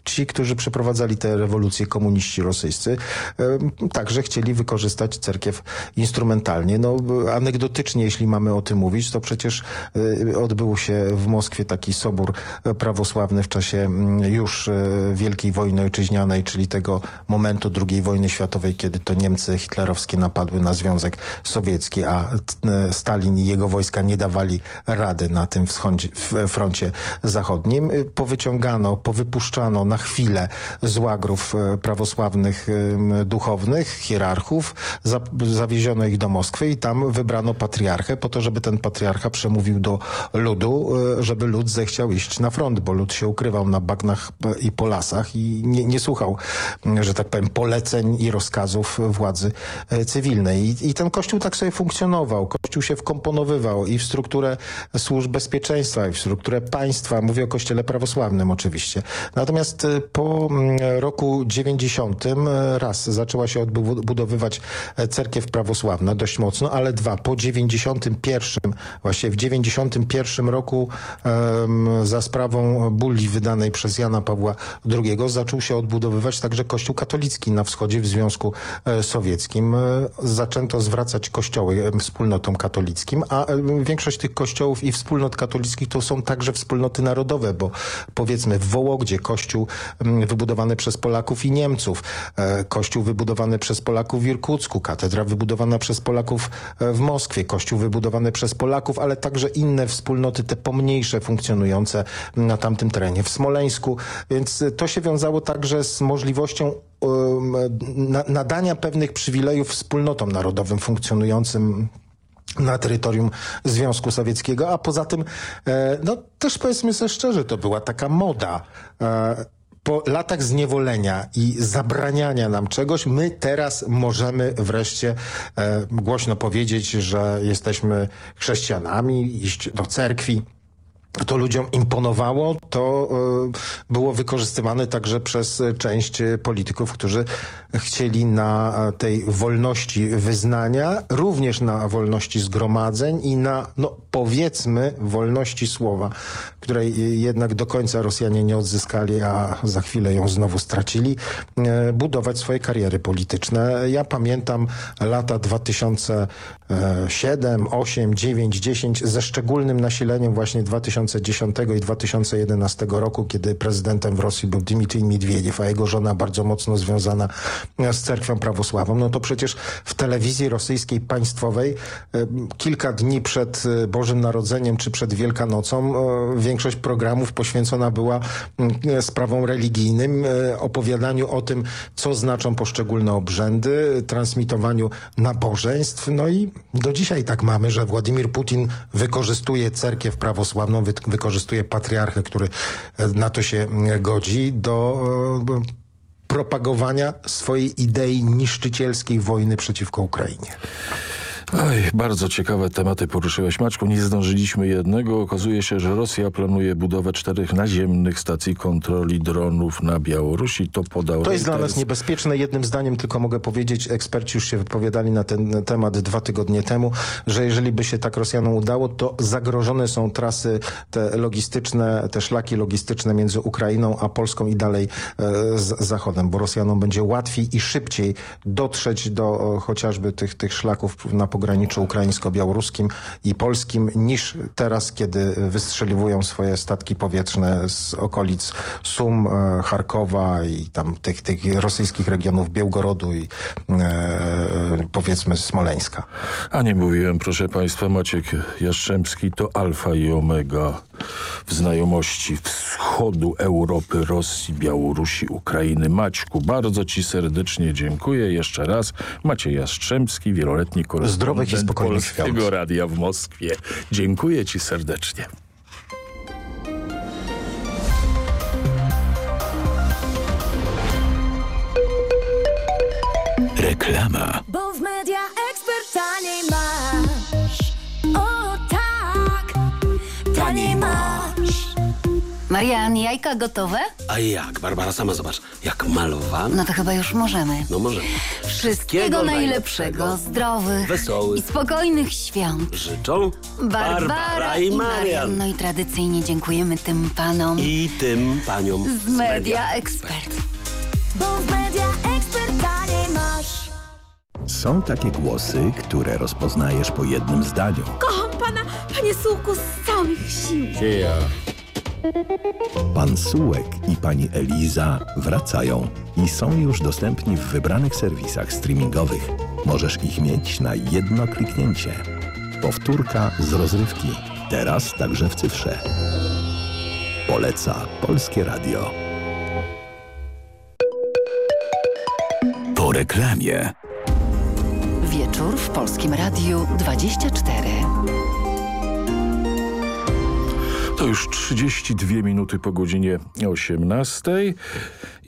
ci, którzy przeprowadzali te rewolucje komuniści rosyjscy, e, także chcieli wykorzystać cerkiew instrumentalnie. No, anegdotycznie, jeśli mamy o tym mówić, to przecież e, odbył się w Moskwie taki sobór prawosławny w czasie już Wielkiej Wojny Ojczyźnianej, czyli tego momentu II wojny światowej, kiedy to Niemcy hitlerowskie napadły na Związek Sowiecki, a Stalin i jego wojska nie dawali rady na tym wschodzie, froncie zachodnim. Powyciągano, powypuszczano na chwilę z łagrów e, prawosławnych duchownych, hierarchów, zawieziono ich do Moskwy i tam wybrano patriarchę po to, żeby ten patriarcha przemówił do ludu, e, żeby lud zechciał iść na front, bo lud się ukrywał na bagnach i po lasach i nie, nie słuchał, że tak powiem, poleceń i rozkazów władzy cywilnej. I, I ten kościół tak sobie funkcjonował. Kościół się wkomponowywał i w strukturę służb bezpieczeństwa, i w strukturę państwa. Mówię o kościele prawosławnym oczywiście. Natomiast y, po mm, roku 90 y, raz zaczęła się odbudowywać e, cerkiew prawosławna dość mocno, ale dwa, po 91, właśnie w 91 roku za sprawą bulli wydanej przez Jana Pawła II zaczął się odbudowywać także kościół katolicki na wschodzie w Związku e, Sowieckim. E, zaczęto zwracać kościoły wspólnotom katolickim, a większość tych kościołów i wspólnot katolickich to są są także wspólnoty narodowe, bo powiedzmy w Wołogdzie kościół mm, wybudowany przez Polaków i Niemców, e, kościół wybudowany przez Polaków w Irkucku, katedra wybudowana przez Polaków e, w Moskwie, kościół wybudowany przez Polaków, ale także inne wspólnoty, te pomniejsze funkcjonujące na tamtym terenie, w Smoleńsku, więc to się wiązało także z możliwością nadania pewnych przywilejów wspólnotom narodowym funkcjonującym na terytorium Związku Sowieckiego, a poza tym, e, no też powiedzmy sobie szczerze, to była taka moda. E, po latach zniewolenia i zabraniania nam czegoś, my teraz możemy wreszcie e, głośno powiedzieć, że jesteśmy chrześcijanami, iść do cerkwi, to ludziom imponowało, to y, było wykorzystywane także przez część polityków, którzy chcieli na tej wolności wyznania, również na wolności zgromadzeń i na, no powiedzmy, wolności słowa, której jednak do końca Rosjanie nie odzyskali, a za chwilę ją znowu stracili, y, budować swoje kariery polityczne. Ja pamiętam lata 2007, 8, 9, 10 ze szczególnym nasileniem właśnie 2010 i 2011 roku, kiedy prezydentem w Rosji był Dmitrij Miedwiediew, a jego żona bardzo mocno związana z cerkwią prawosławną, no to przecież w telewizji rosyjskiej państwowej kilka dni przed Bożym Narodzeniem czy przed Wielkanocą większość programów poświęcona była sprawom religijnym, opowiadaniu o tym, co znaczą poszczególne obrzędy, transmitowaniu nabożeństw. No i do dzisiaj tak mamy, że Władimir Putin wykorzystuje cerkiew prawosławną, wy wykorzystuje patriarchę, który na to się godzi, do propagowania swojej idei niszczycielskiej wojny przeciwko Ukrainie. Oj, bardzo ciekawe tematy poruszyłeś Maczku. Nie zdążyliśmy jednego. Okazuje się, że Rosja planuje budowę czterech naziemnych stacji kontroli dronów na Białorusi. To podał To jest dla nas niebezpieczne. Jednym zdaniem tylko mogę powiedzieć, eksperci już się wypowiadali na ten temat dwa tygodnie temu, że jeżeli by się tak Rosjanom udało, to zagrożone są trasy te logistyczne, te szlaki logistyczne między Ukrainą a Polską i dalej e, z Zachodem, bo Rosjanom będzie łatwiej i szybciej dotrzeć do o, chociażby tych, tych szlaków na pograniczu ukraińsko-białoruskim i polskim niż teraz, kiedy wystrzeliwują swoje statki powietrzne z okolic Sum, e, Charkowa i tam tych, tych rosyjskich regionów Białgorodu i e, powiedzmy Smoleńska. A nie mówiłem, proszę Państwa, Maciek Jastrzębski to alfa i omega w znajomości wschodu Europy, Rosji, Białorusi, Ukrainy. Maćku, bardzo Ci serdecznie dziękuję. Jeszcze raz Maciej Jastrzębski, wieloletni korespondent Zdrowych i spokojnych Polskiego świąt. Radia w Moskwie. Dziękuję Ci serdecznie. Reklama. Bo w media ekspert taniej masz. O tak, taniej masz. Marian, jajka gotowe? A jak? Barbara, sama zobacz. Jak malowane. No to chyba już możemy. No możemy. Wszystkiego najlepszego, zdrowych wesołych, i spokojnych świąt. Życzą Barbara, i Marian. No i tradycyjnie dziękujemy tym panom I tym paniom z Media Expert. Bo w media ekspert taniej masz. Są takie głosy, które rozpoznajesz po jednym zdaniu. Kocham pana, panie Sułku, z całych sił. Pan Sułek i pani Eliza wracają i są już dostępni w wybranych serwisach streamingowych. Możesz ich mieć na jedno kliknięcie. Powtórka z rozrywki. Teraz także w cyfrze. Poleca Polskie Radio. Po reklamie. Wieczór w Polskim Radiu 24. To już 32 minuty po godzinie 18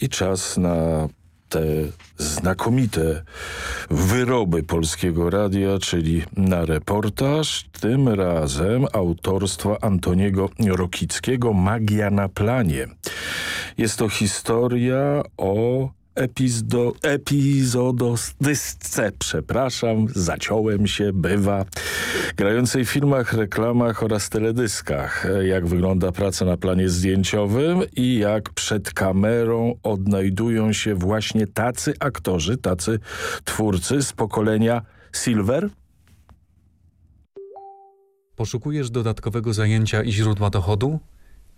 i czas na te znakomite wyroby Polskiego Radia, czyli na reportaż, tym razem autorstwa Antoniego Rokickiego Magia na planie. Jest to historia o epizdo, epizodostysce, przepraszam, zaciąłem się, bywa, grającej w filmach, reklamach oraz teledyskach. Jak wygląda praca na planie zdjęciowym i jak przed kamerą odnajdują się właśnie tacy aktorzy, tacy twórcy z pokolenia Silver, Poszukujesz dodatkowego zajęcia i źródła dochodu?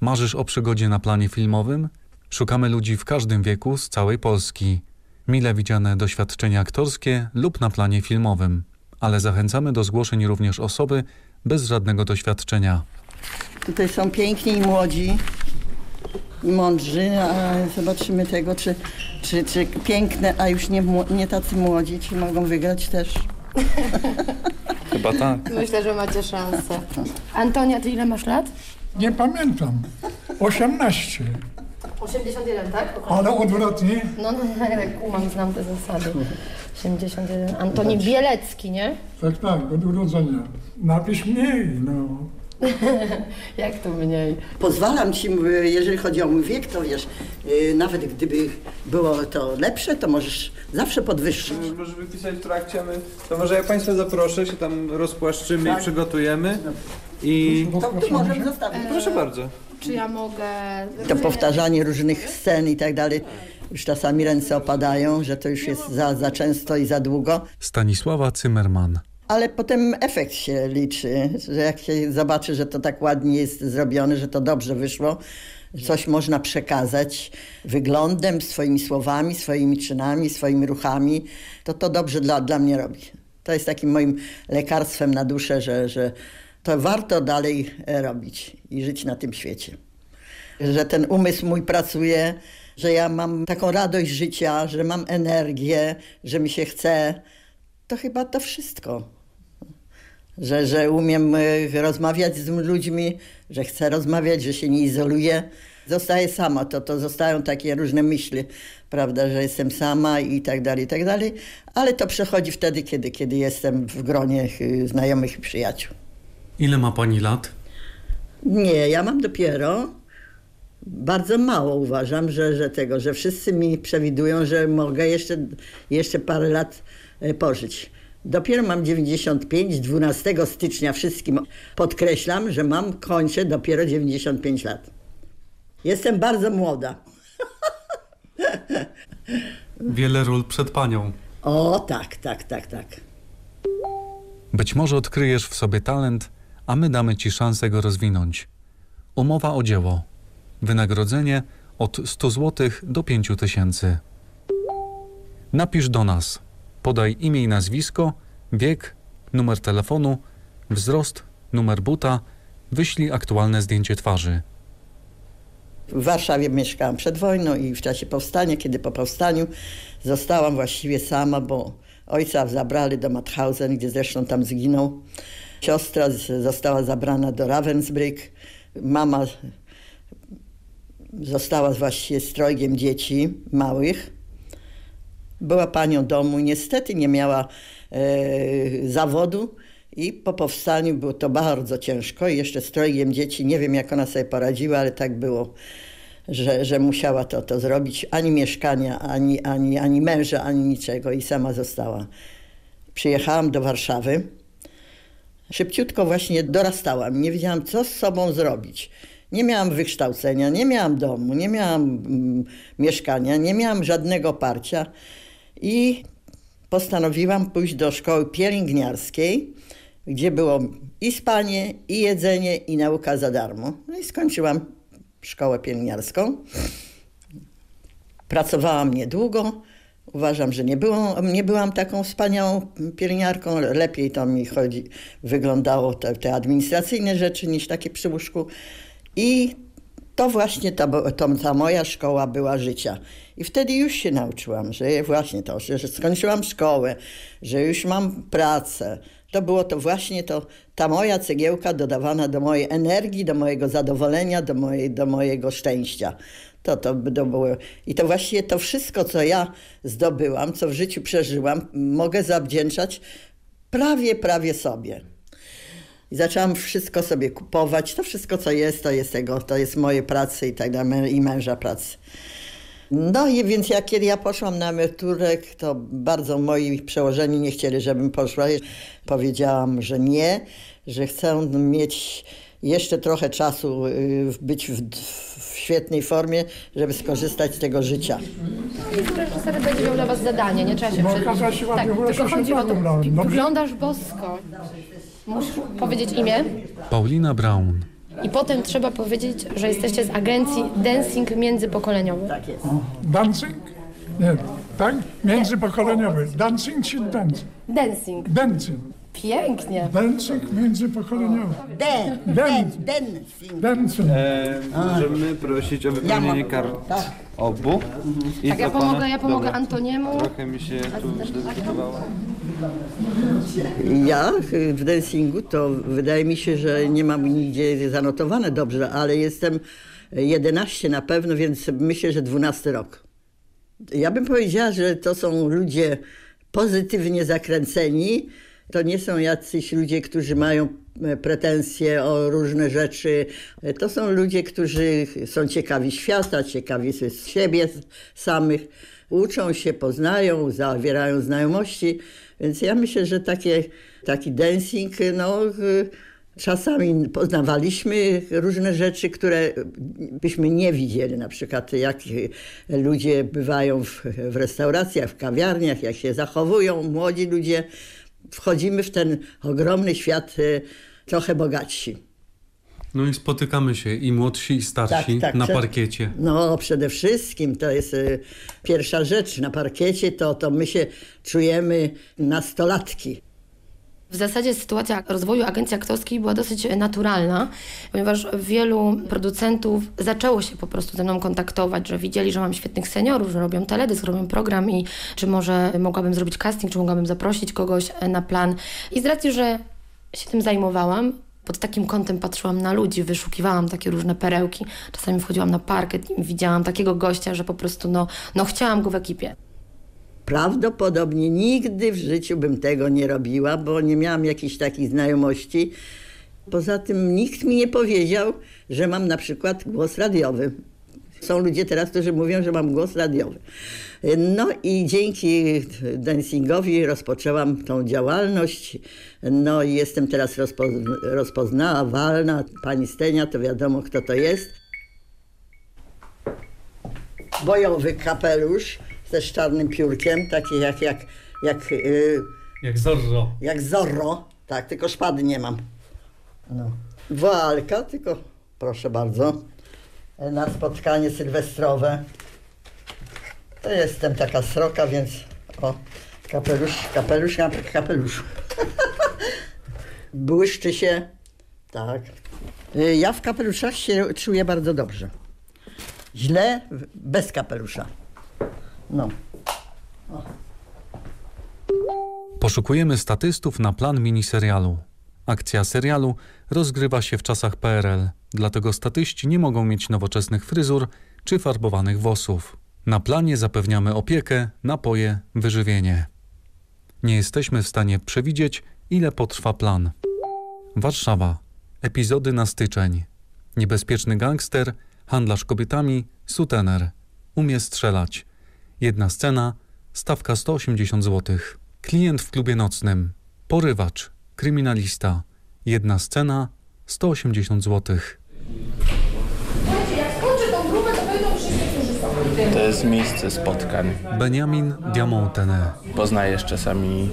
Marzysz o przygodzie na planie filmowym? Szukamy ludzi w każdym wieku z całej Polski. Mile widziane doświadczenia aktorskie lub na planie filmowym. Ale zachęcamy do zgłoszeń również osoby bez żadnego doświadczenia. Tutaj są piękni i młodzi i mądrzy, a zobaczymy tego, czy, czy, czy piękne, a już nie, nie tacy młodzi, czy mogą wygrać też. Chyba tak. Myślę, że macie szansę. Antonia, ty ile masz lat? Nie pamiętam. 18. 81, tak? Ale odwrotnie. No, no, tak, kumam, znam te zasady. 81. Antoni Bielecki, nie? Tak, tak, od urodzenia. Napisz mniej, no. Jak to mniej? Pozwalam ci, jeżeli chodzi o mój wiek, to wiesz, y, nawet gdyby było to lepsze, to możesz zawsze podwyższyć. Może wypisać w trakcie, my, to może ja Państwa zaproszę, się tam rozpłaszczymy Tak. i przygotujemy. I... To tu możemy zostawić. Proszę bardzo. Czy ja mogę... To powtarzanie różnych scen i tak dalej, już czasami ręce opadają, że to już jest za, za często i za długo. Stanisława Zimmerman. Ale potem efekt się liczy, że jak się zobaczy, że to tak ładnie jest zrobione, że to dobrze wyszło, coś można przekazać wyglądem, swoimi słowami, swoimi czynami, swoimi ruchami, to to dobrze dla, dla mnie robi. To jest takim moim lekarstwem na duszę, że, że to warto dalej e, robić i żyć na tym świecie. Że ten umysł mój pracuje, że ja mam taką radość życia, że mam energię, że mi się chce. To chyba to wszystko że, że umiem y, rozmawiać z ludźmi, że chcę rozmawiać, że się nie izoluję. Zostaję sama, to, to zostają takie różne myśli, prawda, że jestem sama i tak dalej, i tak dalej, ale to przechodzi wtedy, kiedy, kiedy jestem w gronie y, znajomych i przyjaciół. Ile ma pani lat? Nie, ja mam dopiero bardzo mało uważam, że, że tego, że wszyscy mi przewidują, że mogę jeszcze, jeszcze parę lat e, pożyć. Dopiero mam 95, 12 stycznia wszystkim podkreślam, że mam, kończę dopiero 95 lat. Jestem bardzo młoda. Wiele ról przed panią. O, tak, tak, tak, tak. Być może odkryjesz w sobie talent, a my damy ci szansę go rozwinąć. Umowa o dzieło. Wynagrodzenie od 100 zł do 5 tysięcy. Napisz do nas. Podaj imię i nazwisko, wiek, numer telefonu, wzrost, numer buta, wyślij aktualne zdjęcie twarzy. W Warszawie mieszkałam przed wojną i w czasie powstania, kiedy po powstaniu zostałam właściwie sama, bo ojca zabrali do Mauthausen, gdzie zresztą tam zginął. Siostra została zabrana do Ravensbrück. Mama została właściwie strojgiem dzieci małych. Była panią domu, niestety nie miała e, zawodu i po powstaniu było to bardzo ciężko i jeszcze strojgiem dzieci, nie wiem jak ona sobie poradziła, ale tak było, że, że musiała to, to zrobić. Ani mieszkania, ani, ani, ani męża, ani niczego i sama została. Przyjechałam do Warszawy. Szybciutko właśnie dorastałam. Nie wiedziałam, co z sobą zrobić. Nie miałam wykształcenia, nie miałam domu, nie miałam mm, mieszkania, nie miałam żadnego oparcia i postanowiłam pójść do szkoły pielęgniarskiej, gdzie było i spanie, i jedzenie, i nauka za darmo. No i skończyłam szkołę pielęgniarską. Pracowałam niedługo. Uważam, że nie, było, nie byłam taką wspaniałą pielęgniarką. Lepiej to mi chodzi, wyglądało te, te administracyjne rzeczy niż takie przy łóżku. I to właśnie ta, to, ta moja szkoła była życia. I wtedy już się nauczyłam, że właśnie to, że, że skończyłam szkołę, że już mam pracę. To było to właśnie to, ta moja cegiełka dodawana do mojej energii, do mojego zadowolenia, do, mojej, do mojego szczęścia. To, to, to było. I to właściwie to wszystko, co ja zdobyłam, co w życiu przeżyłam, mogę zawdzięczać prawie, prawie sobie. I zaczęłam wszystko sobie kupować. To wszystko, co jest, to jest tego, to jest moje pracy i tak dalej, i męża pracy. No i więc jak kiedy ja poszłam na emeryturę, to bardzo moi przełożeni nie chcieli, żebym poszła. Powiedziałam, że nie, że chcę mieć jeszcze trochę czasu, y, być w, w świetnej formie, żeby skorzystać z tego życia. Reżyser będzie miał dla was zadanie, nie trzeba się No, przed... Tak, tylko chodzi o to, dobrze? wyglądasz bosko. Musisz powiedzieć imię Paulina Braun. i potem trzeba powiedzieć, że jesteście z agencji Dancing Międzypokoleniowy. Tak jest. Dancing? Nie, tak? Międzypokoleniowy. Dancing czy dancing? Dancing. Dancing. Pięknie. Dancing międzypokoleniowy. Den, Den. den, Dancing. E, możemy prosić o wypełnienie kart Tak. obu. I Tak, ja pana- pomogę, ja pomogę Dobra. Antoniemu. Trochę mi się tu zdecydowało. Ja y, w dancingu to wydaje mi się, że nie mam nigdzie zanotowane dobrze, ale jestem 11 na pewno, więc myślę, że 12 rok. Ja bym powiedziała, że to są ludzie pozytywnie zakręceni, To nie są jacyś ludzie, którzy mają e, pretensje o różne rzeczy. E, To są ludzie, którzy są ciekawi świata, ciekawi siebie samych. Uczą się, poznają, zawierają znajomości. Więc ja myślę, że takie, taki dancing, no... Czasami poznawaliśmy różne rzeczy, które byśmy nie widzieli, na przykład jak ludzie bywają w, w restauracjach, w kawiarniach, jak się zachowują, młodzi ludzie. Wchodzimy w ten ogromny świat e, trochę bogatsi. No i spotykamy się i młodsi, i starsi na przed- parkiecie. No, przede wszystkim to jest e, pierwsza rzecz. Na parkiecie to, to my się czujemy nastolatki. W zasadzie sytuacja rozwoju agencji aktorskiej była dosyć naturalna, ponieważ wielu producentów zaczęło się po prostu ze mną kontaktować, że widzieli, że mam świetnych seniorów, że robią teledysk, robią program i czy może mogłabym zrobić casting, czy mogłabym zaprosić kogoś na plan. I z racji, że się tym zajmowałam, pod takim kątem patrzyłam na ludzi, wyszukiwałam takie różne perełki. Czasami wchodziłam na parkiet i widziałam takiego gościa, że po prostu no, no chciałam go w ekipie. Prawdopodobnie nigdy w życiu bym tego nie robiła, bo nie miałam jakichś takich znajomości. Poza tym nikt mi nie powiedział, że mam na przykład głos radiowy. Są ludzie teraz, którzy mówią, że mam głos radiowy. No i dzięki dancingowi rozpoczęłam tą działalność. No i jestem teraz rozpo- rozpoznawalna. Pani Stenia, to wiadomo kto to jest. Bojowy kapelusz ze z czarnym piórkiem, taki jak, jak, jak, yy, Jak Zorro. jak Zorro. Tak, tylko szpady nie mam. No. Woalka, tylko proszę bardzo, na spotkanie sylwestrowe. To jestem taka sroka, więc o, kapelusz, kapelusz na kapeluszu. Błyszczy się, tak. Y, Ja w kapeluszach się czuję bardzo dobrze. Źle bez kapelusza. No. Poszukujemy statystów na plan miniserialu. Akcja serialu rozgrywa się w czasach PRL, dlatego statyści nie mogą mieć nowoczesnych fryzur czy farbowanych włosów. Na planie zapewniamy opiekę, napoje, wyżywienie. Nie jesteśmy w stanie przewidzieć, ile potrwa plan. Warszawa. Epizody na styczeń. Niebezpieczny gangster, handlarz kobietami, sutener. Umie strzelać. Jedna scena, stawka 180 zł. Klient w klubie nocnym. Porywacz, kryminalista. Jedna scena, 180 zł. Jak skończę tą grupę, to będą wszyscy, którzy są. To jest miejsce spotkań. Benjamin Diamontene. Poznajesz czasami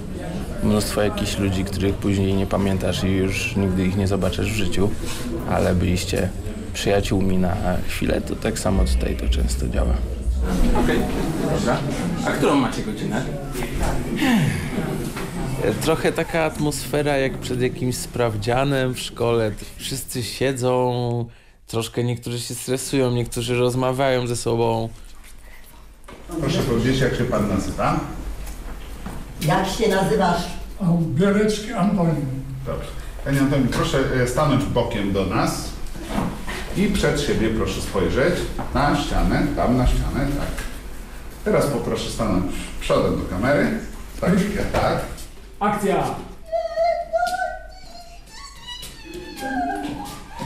mnóstwo jakichś ludzi, których później nie pamiętasz i już nigdy ich nie zobaczysz w życiu, ale byliście przyjaciółmi na chwilę, to tak samo tutaj to często działa. Okej, dobra. A którą macie godzinę? Trochę taka atmosfera jak przed jakimś sprawdzianem w szkole. Wszyscy siedzą, troszkę niektórzy się stresują, niektórzy rozmawiają ze sobą. Proszę powiedzieć, jak się pan nazywa? Jak się nazywasz? Bierecki Antoni. Dobrze. Panie Antoni, proszę e, stanąć bokiem do nas i przed siebie proszę spojrzeć na ścianę, tam na ścianę, tak. Teraz poproszę stanąć przodem do kamery. Tak, ja, tak. Akcja!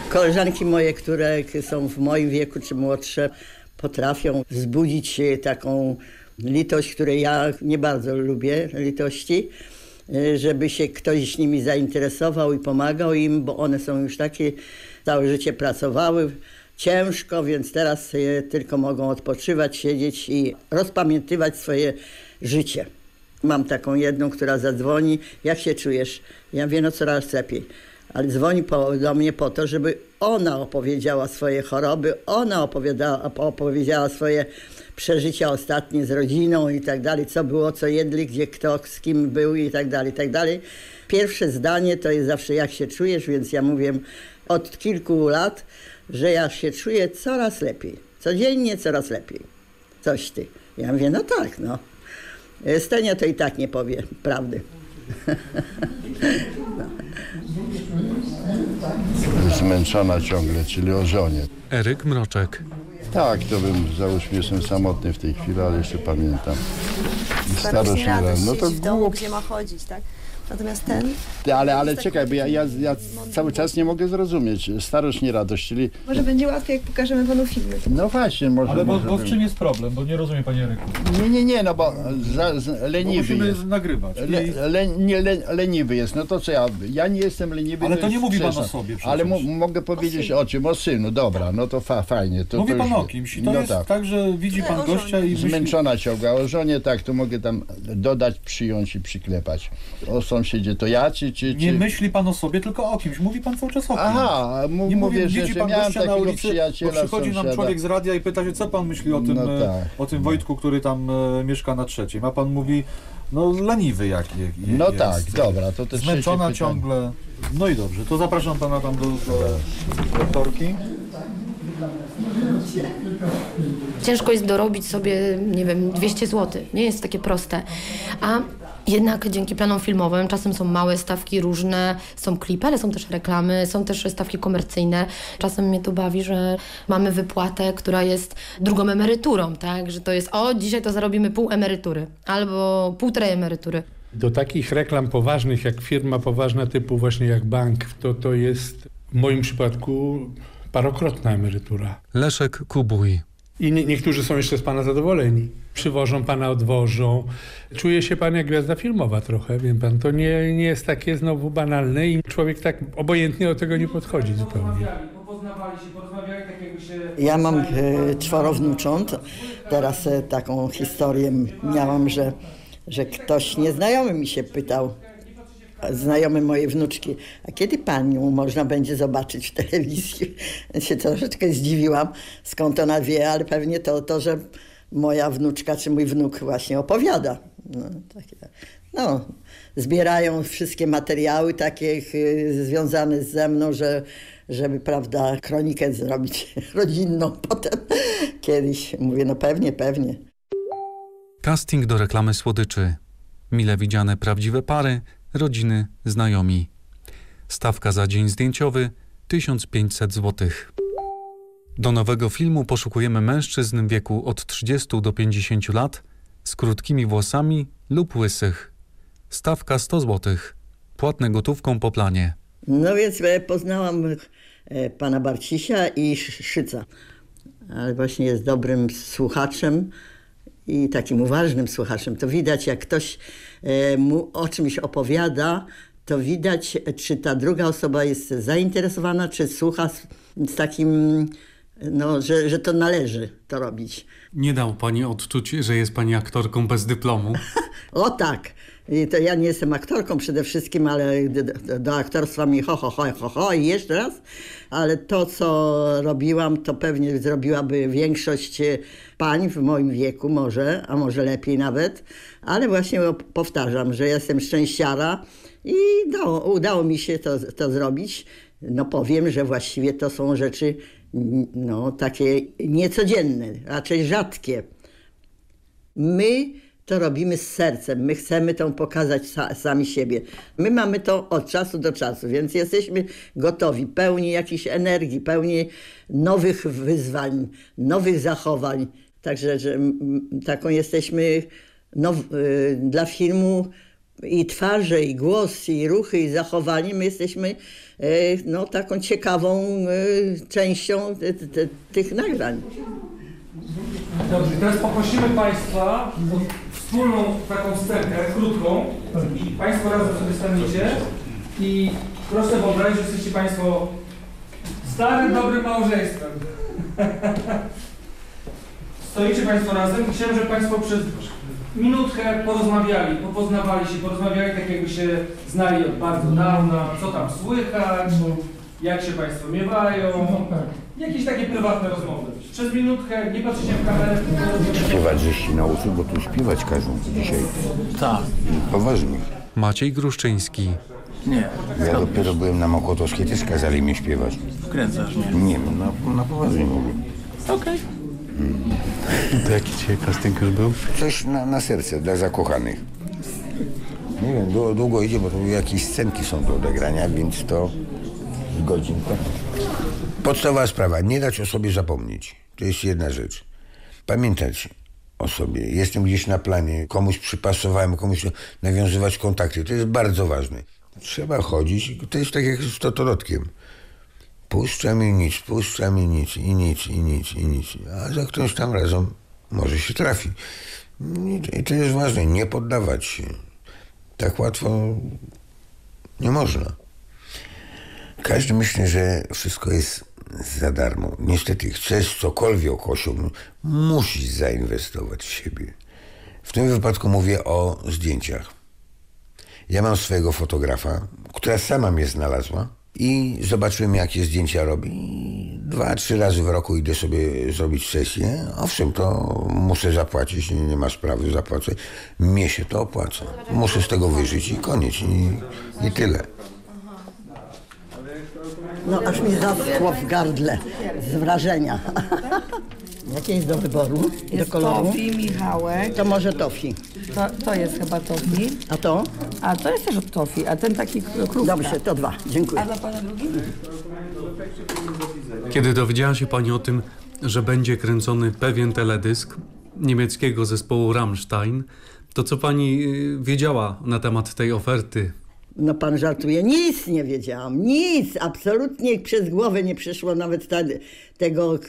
Koleżanki moje, które są w moim wieku czy młodsze, potrafią wzbudzić taką litość, której ja nie bardzo lubię, litości, żeby się ktoś nimi zainteresował i pomagał im, bo one są już takie, całe życie pracowały ciężko, więc teraz tylko mogą odpoczywać, siedzieć i rozpamiętywać swoje życie. Mam taką jedną, która zadzwoni, jak się czujesz? Ja wiem, no coraz lepiej. Ale dzwoni po, do mnie po to, żeby ona opowiedziała swoje choroby, ona opowiedziała swoje przeżycia ostatnie z rodziną i tak dalej, co było, co jedli, gdzie kto z kim był i tak dalej, i tak dalej. Pierwsze zdanie to jest zawsze jak się czujesz, więc ja mówię od kilku lat, że ja się czuję coraz lepiej. Codziennie coraz lepiej. Coś ty. Ja mówię, no tak, no. Stenia to i tak nie powie prawdy. zmęczona ciągle, czyli o żonie. Eryk Mroczek. Tak, to bym, załóżmy, jestem samotny w tej chwili, ale jeszcze pamiętam. Starość nieraz. No to w domu, gdzie ma chodzić, tak? Natomiast ten Ale, ale czekaj, bo ja, ja, ja cały czas nie mogę zrozumieć. Starość, nie radość, czyli... może będzie łatwiej, jak pokażemy panu filmy. No właśnie, może... Ale bo, może bo w czym jest problem? Bo nie rozumiem, panie Eryku. Nie, nie, nie, no bo za, z, Bo leniwy musimy jest. nagrywać. Le, le, nie, le, leniwy jest, no to co ja, ja nie jestem leniwy. Ale to nie mówi pan o sobie przecież. Ale mo, mogę powiedzieć o czym, o synu, dobra, no to fa, fajnie. To, Mówi to pan już- o kimś i to no jest tak. tak. że widzi pan gościa i. Zmęczona ciąga, o żonie tak, to mogę tam dodać, przyjąć i przyklepać. O sąsiedzie to ja, czy... czy, czy... Nie myśli pan o sobie, tylko o kimś. Mówi pan cały czas o kimś. Aha, mu- nie mówię, mówię, że- widzi że pan miałem gościa na takiego ulicy, przyjaciela, bo przychodzi nam sąsiada. człowiek z radia i pyta się, co pan myśli o tym, No tak. o tym Wojtku, który tam e, mieszka na trzecim. A pan mówi, no leniwy jaki je- No jest. tak, dobra, to te Zmęczona ciągle. No i dobrze, to zapraszam pana tam do, do doktorki. Ciężko jest dorobić sobie, nie wiem, 200 zł. Nie jest takie proste. A jednak dzięki planom filmowym czasem są małe stawki różne, są klipy, ale są też reklamy, są też stawki komercyjne. Czasem mnie to bawi, że mamy wypłatę, która jest drugą emeryturą, tak? Że to jest, o, dzisiaj to zarobimy pół emerytury albo półtorej emerytury. Do takich reklam poważnych, jak firma poważna typu właśnie jak bank, to to jest w moim przypadku parokrotna emerytura. Leszek Kubuj. I nie, niektórzy są jeszcze z pana zadowoleni. Przywożą pana, odwożą. Czuje się pan jak gwiazda filmowa trochę, wie pan. To nie, nie jest takie znowu banalne i człowiek tak obojętnie do tego nie podchodzi zupełnie. Ja mam e, czworo wnucząt. Teraz e, taką historię miałam, że, że ktoś nieznajomy mi się pytał, znajomy mojej wnuczki, a kiedy panią można będzie zobaczyć w telewizji? Się troszeczkę zdziwiłam, skąd ona wie, ale pewnie to, to że moja wnuczka czy mój wnuk właśnie opowiada. No, takie, no, zbierają wszystkie materiały takie y, związane ze mną, że, żeby, prawda, kronikę zrobić rodzinną potem kiedyś. Mówię, no pewnie, pewnie. Casting do reklamy słodyczy. Mile widziane prawdziwe pary, rodziny, znajomi. Stawka za dzień zdjęciowy 1500 zł. Do nowego filmu poszukujemy mężczyzn w wieku od 30 do 50 lat z krótkimi włosami lub łysych. Stawka 100 zł. Płatne gotówką po planie. No więc e, poznałam e, pana Barcisia i Sz- Szyca. Ale właśnie jest dobrym słuchaczem i takim uważnym słuchaczem. To widać, jak ktoś e, mu o czymś opowiada, to widać, e, czy ta druga osoba jest zainteresowana, czy słucha z, z takim, no, że, że to należy to robić. Nie dał pani odczuć, że jest pani aktorką bez dyplomu? O tak. I to ja nie jestem aktorką przede wszystkim, ale do, do, aktorstwa mi ho, ho, ho, ho, ho i jeszcze raz. Ale to, co robiłam, to pewnie zrobiłaby większość e, pań w moim wieku może, a może lepiej nawet. Ale właśnie powtarzam, że jestem szczęściara i dało, udało mi się to, to zrobić. No powiem, że właściwie to są rzeczy no, takie niecodzienne, raczej rzadkie. My to robimy z sercem, my chcemy to pokazać sa, sami siebie. My mamy to od czasu do czasu, więc jesteśmy gotowi, pełni jakiejś energii, pełni nowych wyzwań, nowych zachowań. Także że, taką jesteśmy y, dla filmu i twarze, i głos, i ruchy, i zachowanie. My jesteśmy y, no, taką ciekawą y, częścią ty, ty, ty, tych nagrań. Dobrze, teraz poprosimy Państwa wspólną taką scenkę, krótką i Państwo razem sobie staniecie. I proszę wyobrazić, że jesteście Państwo starym, dobrym małżeństwem. Stoicie Państwo razem i chciałem, żeby Państwo przez minutkę porozmawiali, popoznawali się, porozmawiali tak jakby się znali od bardzo dawna, co tam słychać, jak się Państwo miewają, jakieś takie prywatne rozmowy. Przez minutkę, nie patrzycie w kamerę. Śpiewać żeś się nauczył, bo tu śpiewać każą dzisiaj. Tak. Poważnie. Maciej Gruszczyński. Nie. Ja dopiero byłem na Mokotowskiej, też kazali mi śpiewać. Wkręcasz mnie. Nie, no na, na poważnie mówię. Okej. To jaki dzisiaj casting już był? Coś na, na serce dla zakochanych. Nie wiem, długo, długo idzie, bo tu jakieś scenki są do odegrania, więc to z godzinkę. Podstawowa sprawa, nie dać o sobie zapomnieć. To jest jedna rzecz. Pamiętać, o sobie. Jestem gdzieś na planie, komuś przypasowałem, komuś nawiązywać kontakty. To jest bardzo ważne. Trzeba chodzić, to jest tak jak z totolotkiem. Puszczam i nic, puszczam i nic, i nic, i nic, i nic. A za którymś tam razem może się trafi. I to jest ważne, nie poddawać się. Tak łatwo nie można. Każdy myśli, że wszystko jest za darmo. Niestety, chcesz cokolwiek osiągnąć, musisz zainwestować w siebie. W tym wypadku mówię o zdjęciach. Ja mam swojego fotografa, która sama mnie znalazła i zobaczyłem, jakie zdjęcia robi. Dwa, trzy razy w roku idę sobie zrobić sesję. Owszem, to muszę zapłacić, nie, nie ma sprawy, zapłacę. Mnie się to opłaca. Muszę z tego wyżyć i koniec. I, i tyle. No aż mi zaschło w gardle z wrażenia. Jakie jest do wyboru? do Jest koloru? tofi, Michałek. To może tofi. To, to jest chyba tofi. A to? A to jest też od tofi, a ten taki krówka. Dobrze, to dwa. Dziękuję. A dla pana drugi? Kiedy dowiedziała się pani o tym, że będzie kręcony pewien teledysk niemieckiego zespołu Rammstein, to co pani y, wiedziała na temat tej oferty? No pan żartuje. Nic nie wiedziałam. Nic. Absolutnie przez głowę nie przyszło nawet ta, tego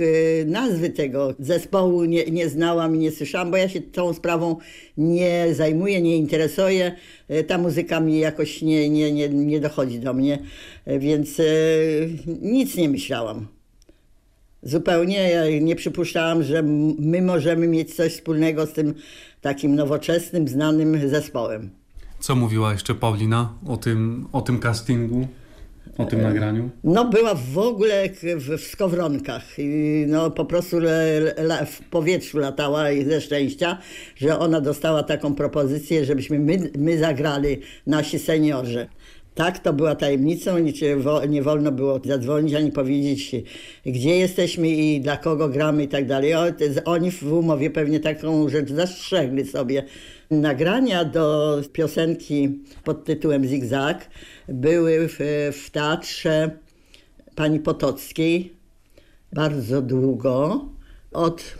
nazwy tego zespołu. Nie, nie znałam i nie słyszałam, bo ja się tą sprawą nie zajmuję, nie interesuję. E, Ta muzyka mi jakoś nie, nie, nie, nie dochodzi do mnie, E, więc e, nic nie myślałam. Zupełnie ja nie przypuszczałam, że my możemy mieć coś wspólnego z tym takim nowoczesnym, znanym zespołem. Co mówiła jeszcze Paulina o tym, o tym castingu, o tym nagraniu? No była w ogóle w, w skowronkach. I no po prostu le, le, w powietrzu latała i ze szczęścia, że ona dostała taką propozycję, żebyśmy my, my zagrali, nasi seniorzy. Tak, to była tajemnicą, nic nie wo- nie wolno było zadzwonić ani powiedzieć, gdzie jesteśmy i dla kogo gramy i tak dalej. Oni w umowie pewnie taką rzecz zastrzegli sobie. Nagrania do piosenki pod tytułem Zigzag były w, w teatrze pani Potockiej bardzo długo. Od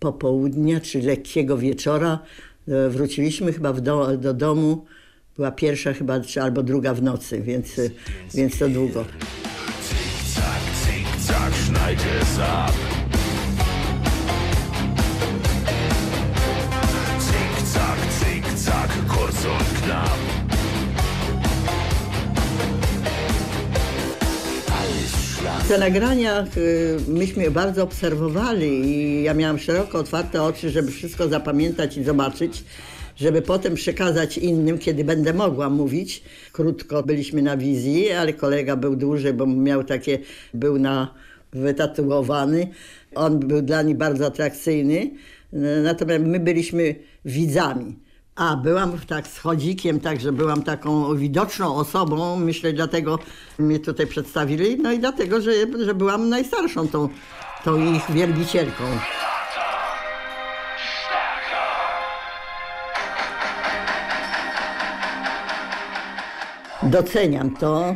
popołudnia czy lekkiego wieczora e, wróciliśmy chyba do, do domu. Była pierwsza chyba, czy albo druga w nocy, więc, więc to długo. Es ab. Te nagrania y, myśmy bardzo obserwowali i ja miałam szeroko otwarte oczy, żeby wszystko zapamiętać i zobaczyć, żeby potem przekazać innym, kiedy będę mogła mówić. Krótko byliśmy na wizji, ale kolega był dłużej, bo miał takie, był na wytatuowany. On był dla nich bardzo atrakcyjny, natomiast my byliśmy widzami. A, byłam tak z chodzikiem, także byłam taką widoczną osobą, myślę, dlatego mnie tutaj przedstawili, no i dlatego, że, że byłam najstarszą tą, tą ich wielbicielką. Doceniam to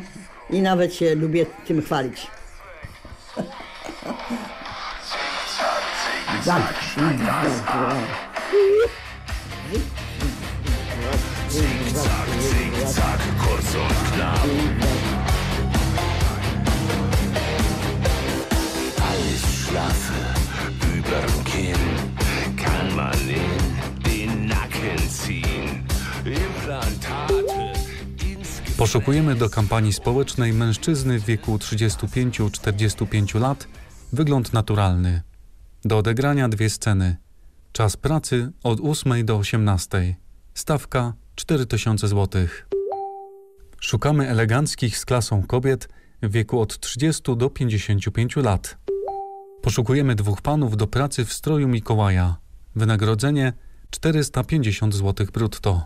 i nawet się lubię tym chwalić. Tak. Zick, zack, zick, zack, kurz und. Alles schlaffe überm Kinn, kann man in den Nacken ziehen. Implantate Poszukujemy do kampanii społecznej mężczyzny w wieku 35-45 lat, wygląd naturalny. Do odegrania dwie sceny. Czas pracy od 8 do 18. Stawka 4000 zł. Szukamy eleganckich z klasą kobiet w wieku od 30 do 55 lat. Poszukujemy dwóch panów do pracy w stroju Mikołaja. Wynagrodzenie 450 zł brutto.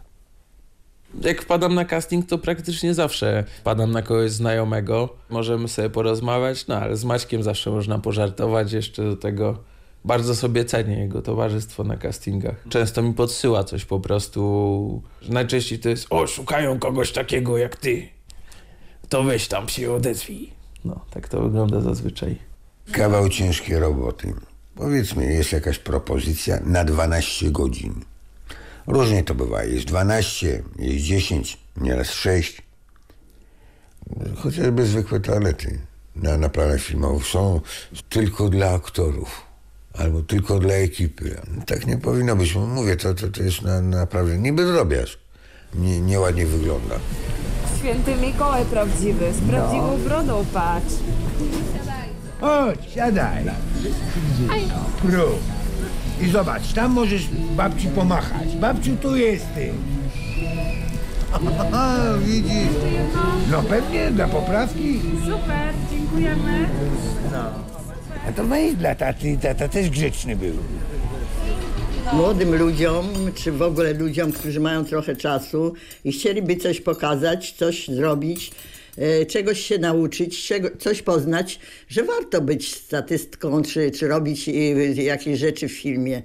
Jak wpadam na casting, to praktycznie zawsze wpadam na kogoś znajomego. Możemy sobie porozmawiać, no ale z Maćkiem zawsze można pożartować. Jeszcze do tego bardzo sobie cenię jego towarzystwo na castingach. Często mi podsyła coś po prostu. Najczęściej to jest, o, szukają kogoś takiego jak ty. To weź tam się odezwij. No, tak to wygląda zazwyczaj. Kawał ciężkiej roboty. Powiedzmy, jest jakaś propozycja na 12 godzin. Różnie to bywa. Jest 12, jest 10, nieraz 6. Chociażby zwykłe toalety na, na planach filmowych są tylko dla aktorów albo tylko dla ekipy. Tak nie powinno być. Mówię, to, to, to jest na, naprawdę niby drobiazg. Nie, nieładnie wygląda. Święty Mikołaj prawdziwy, z prawdziwą brodą, patrz. Chodź, siadaj. Prób. I zobacz, tam możesz babci pomachać. Babciu, tu jesteś. Widzisz? No pewnie, dla poprawki. Super, dziękujemy. A to weź dla taty, tata też grzeczny był. Młodym ludziom, czy w ogóle ludziom, którzy mają trochę czasu i chcieliby coś pokazać, coś zrobić, e, czegoś się nauczyć, coś poznać, że warto być statystką, czy, czy robić e, jakieś rzeczy w filmie.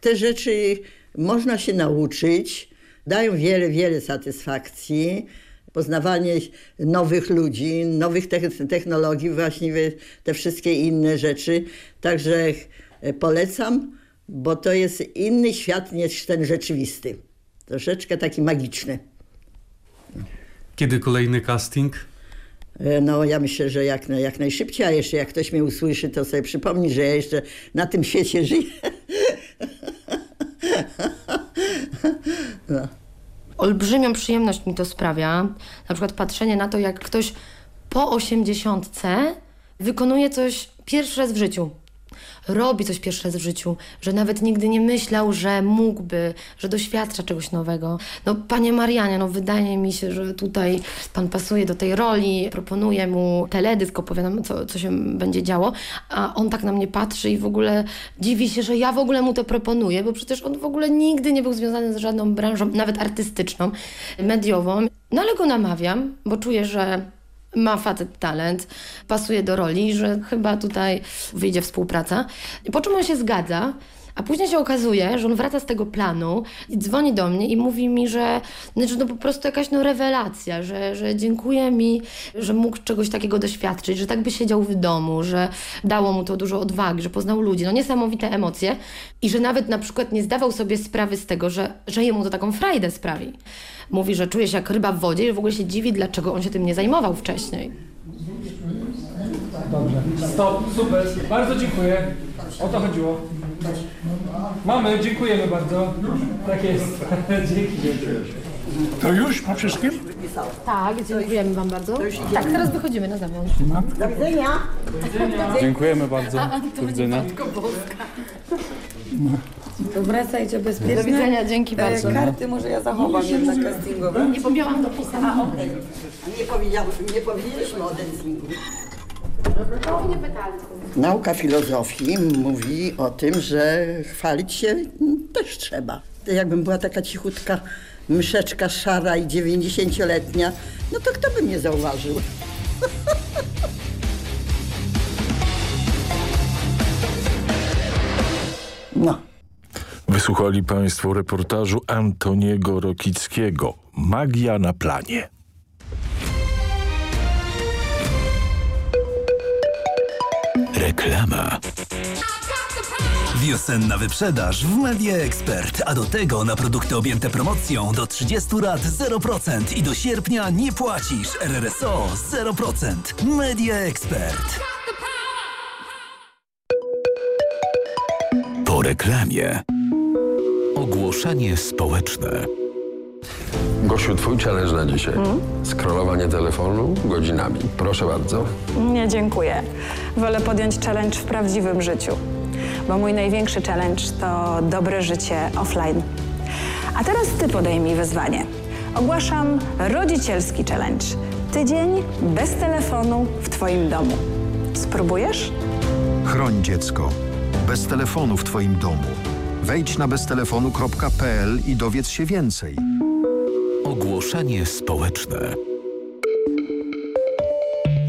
Te rzeczy można się nauczyć, dają wiele, wiele satysfakcji. Poznawanie nowych ludzi, nowych te- technologii, właściwie te wszystkie inne rzeczy. Także e, polecam, bo to jest inny świat niż ten rzeczywisty. Troszeczkę taki magiczny. Kiedy kolejny casting? E, No, ja myślę, że jak, jak najszybciej, a jeszcze jak ktoś mnie usłyszy, to sobie przypomni, że ja jeszcze na tym świecie żyję. No. Olbrzymią przyjemność mi to sprawia. Na przykład patrzenie na to, jak ktoś po osiemdziesiątce wykonuje coś pierwszy raz w życiu. Robi coś pierwszy raz w życiu, że nawet nigdy nie myślał, że mógłby, że doświadcza czegoś nowego. No, panie Marianie, no wydaje mi się, że tutaj pan pasuje do tej roli, proponuję mu teledysk, opowiadam, co, co się będzie działo, a on tak na mnie patrzy i w ogóle dziwi się, że ja w ogóle mu to proponuję, bo przecież on w ogóle nigdy nie był związany z żadną branżą, nawet artystyczną, mediową. No ale go namawiam, bo czuję, że ma facet talent, pasuje do roli, że chyba tutaj wyjdzie współpraca. Po czym on się zgadza, a później się okazuje, że on wraca z tego planu i dzwoni do mnie i mówi mi, że znaczy no po prostu jakaś no rewelacja, że, że dziękuję mi, że mógł czegoś takiego doświadczyć, że tak by siedział w domu, że dało mu to dużo odwagi, że poznał ludzi, no niesamowite emocje i że nawet na przykład nie zdawał sobie sprawy z tego, że, że jemu to taką frajdę sprawi. Mówi, że czuje się jak ryba w wodzie i w ogóle się dziwi, dlaczego on się tym nie zajmował wcześniej. Dobrze. Stop, super. Bardzo dziękuję. O to chodziło. Mamy, dziękujemy bardzo. Tak jest. Dzięki. To już po wszystkim? Tak, dziękujemy Wam bardzo. Tak, teraz wychodzimy na zewnątrz. Do widzenia. Dziękujemy bardzo. Do widzenia. To wracajcie bezpiecznie. Do widzenia, dzięki E, bardzo. Karty może ja zachowam jednak castingowe. Nie pomiałam do pisania. Nie powiedzieliśmy o dancingu. Nauka filozofii mówi o tym, że chwalić się też trzeba. Jakbym była taka cichutka myszeczka szara i 90-letnia, no to kto by mnie zauważył? No. Wysłuchali Państwo reportażu Antoniego Rokickiego Magia na planie. Reklama. Wiosenna wyprzedaż w Media Expert, a do tego na produkty objęte promocją do 30 lat 0% i do sierpnia nie płacisz RRSO 0%. Media Expert. Po reklamie. Ogłoszenie społeczne. Gosiu, twój challenge na dzisiaj. Scrollowanie telefonu godzinami. Proszę bardzo. Nie, dziękuję. Wolę podjąć challenge w prawdziwym życiu, bo mój największy challenge to dobre życie offline. A teraz ty podejmij wyzwanie. Ogłaszam rodzicielski challenge. Tydzień bez telefonu w twoim domu. Spróbujesz? Chroń dziecko. Bez telefonu w Twoim domu. Wejdź na beztelefonu.pl i dowiedz się więcej. Ogłoszenie społeczne.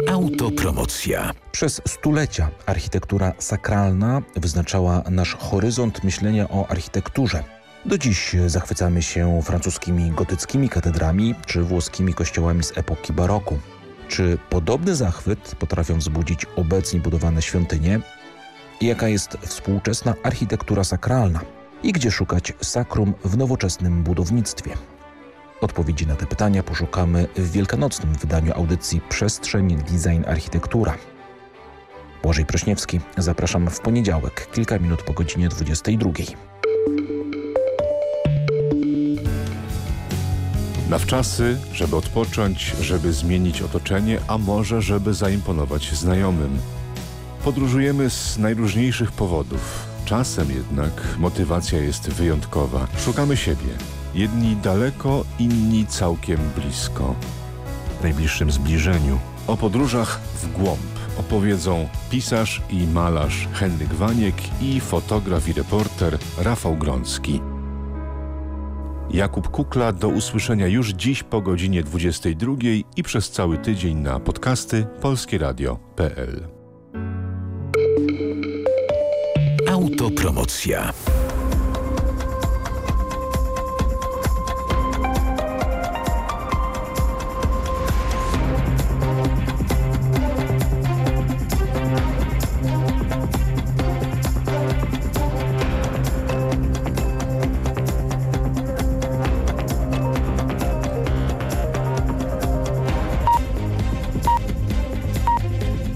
Autopromocja. Przez stulecia architektura sakralna wyznaczała nasz horyzont myślenia o architekturze. Do dziś zachwycamy się francuskimi gotyckimi katedrami czy włoskimi kościołami z epoki baroku. Czy podobny zachwyt potrafią wzbudzić obecnie budowane świątynie? Jaka jest współczesna architektura sakralna i gdzie szukać sakrum w nowoczesnym budownictwie? Odpowiedzi na te pytania poszukamy w wielkanocnym wydaniu audycji Przestrzeń Design Architektura. Błażej Prośniewski, zapraszam w poniedziałek, kilka minut po godzinie 22. Na wczasy, żeby odpocząć, żeby zmienić otoczenie, a może żeby zaimponować znajomym. Podróżujemy z najróżniejszych powodów. Czasem jednak motywacja jest wyjątkowa. Szukamy siebie. Jedni daleko, inni całkiem blisko. W najbliższym zbliżeniu. O podróżach w głąb opowiedzą pisarz i malarz Henryk Waniek i fotograf i reporter Rafał Grącki. Jakub Kukla do usłyszenia już dziś po godzinie 22 i przez cały tydzień na podcasty polskieradio.pl Autopromocja.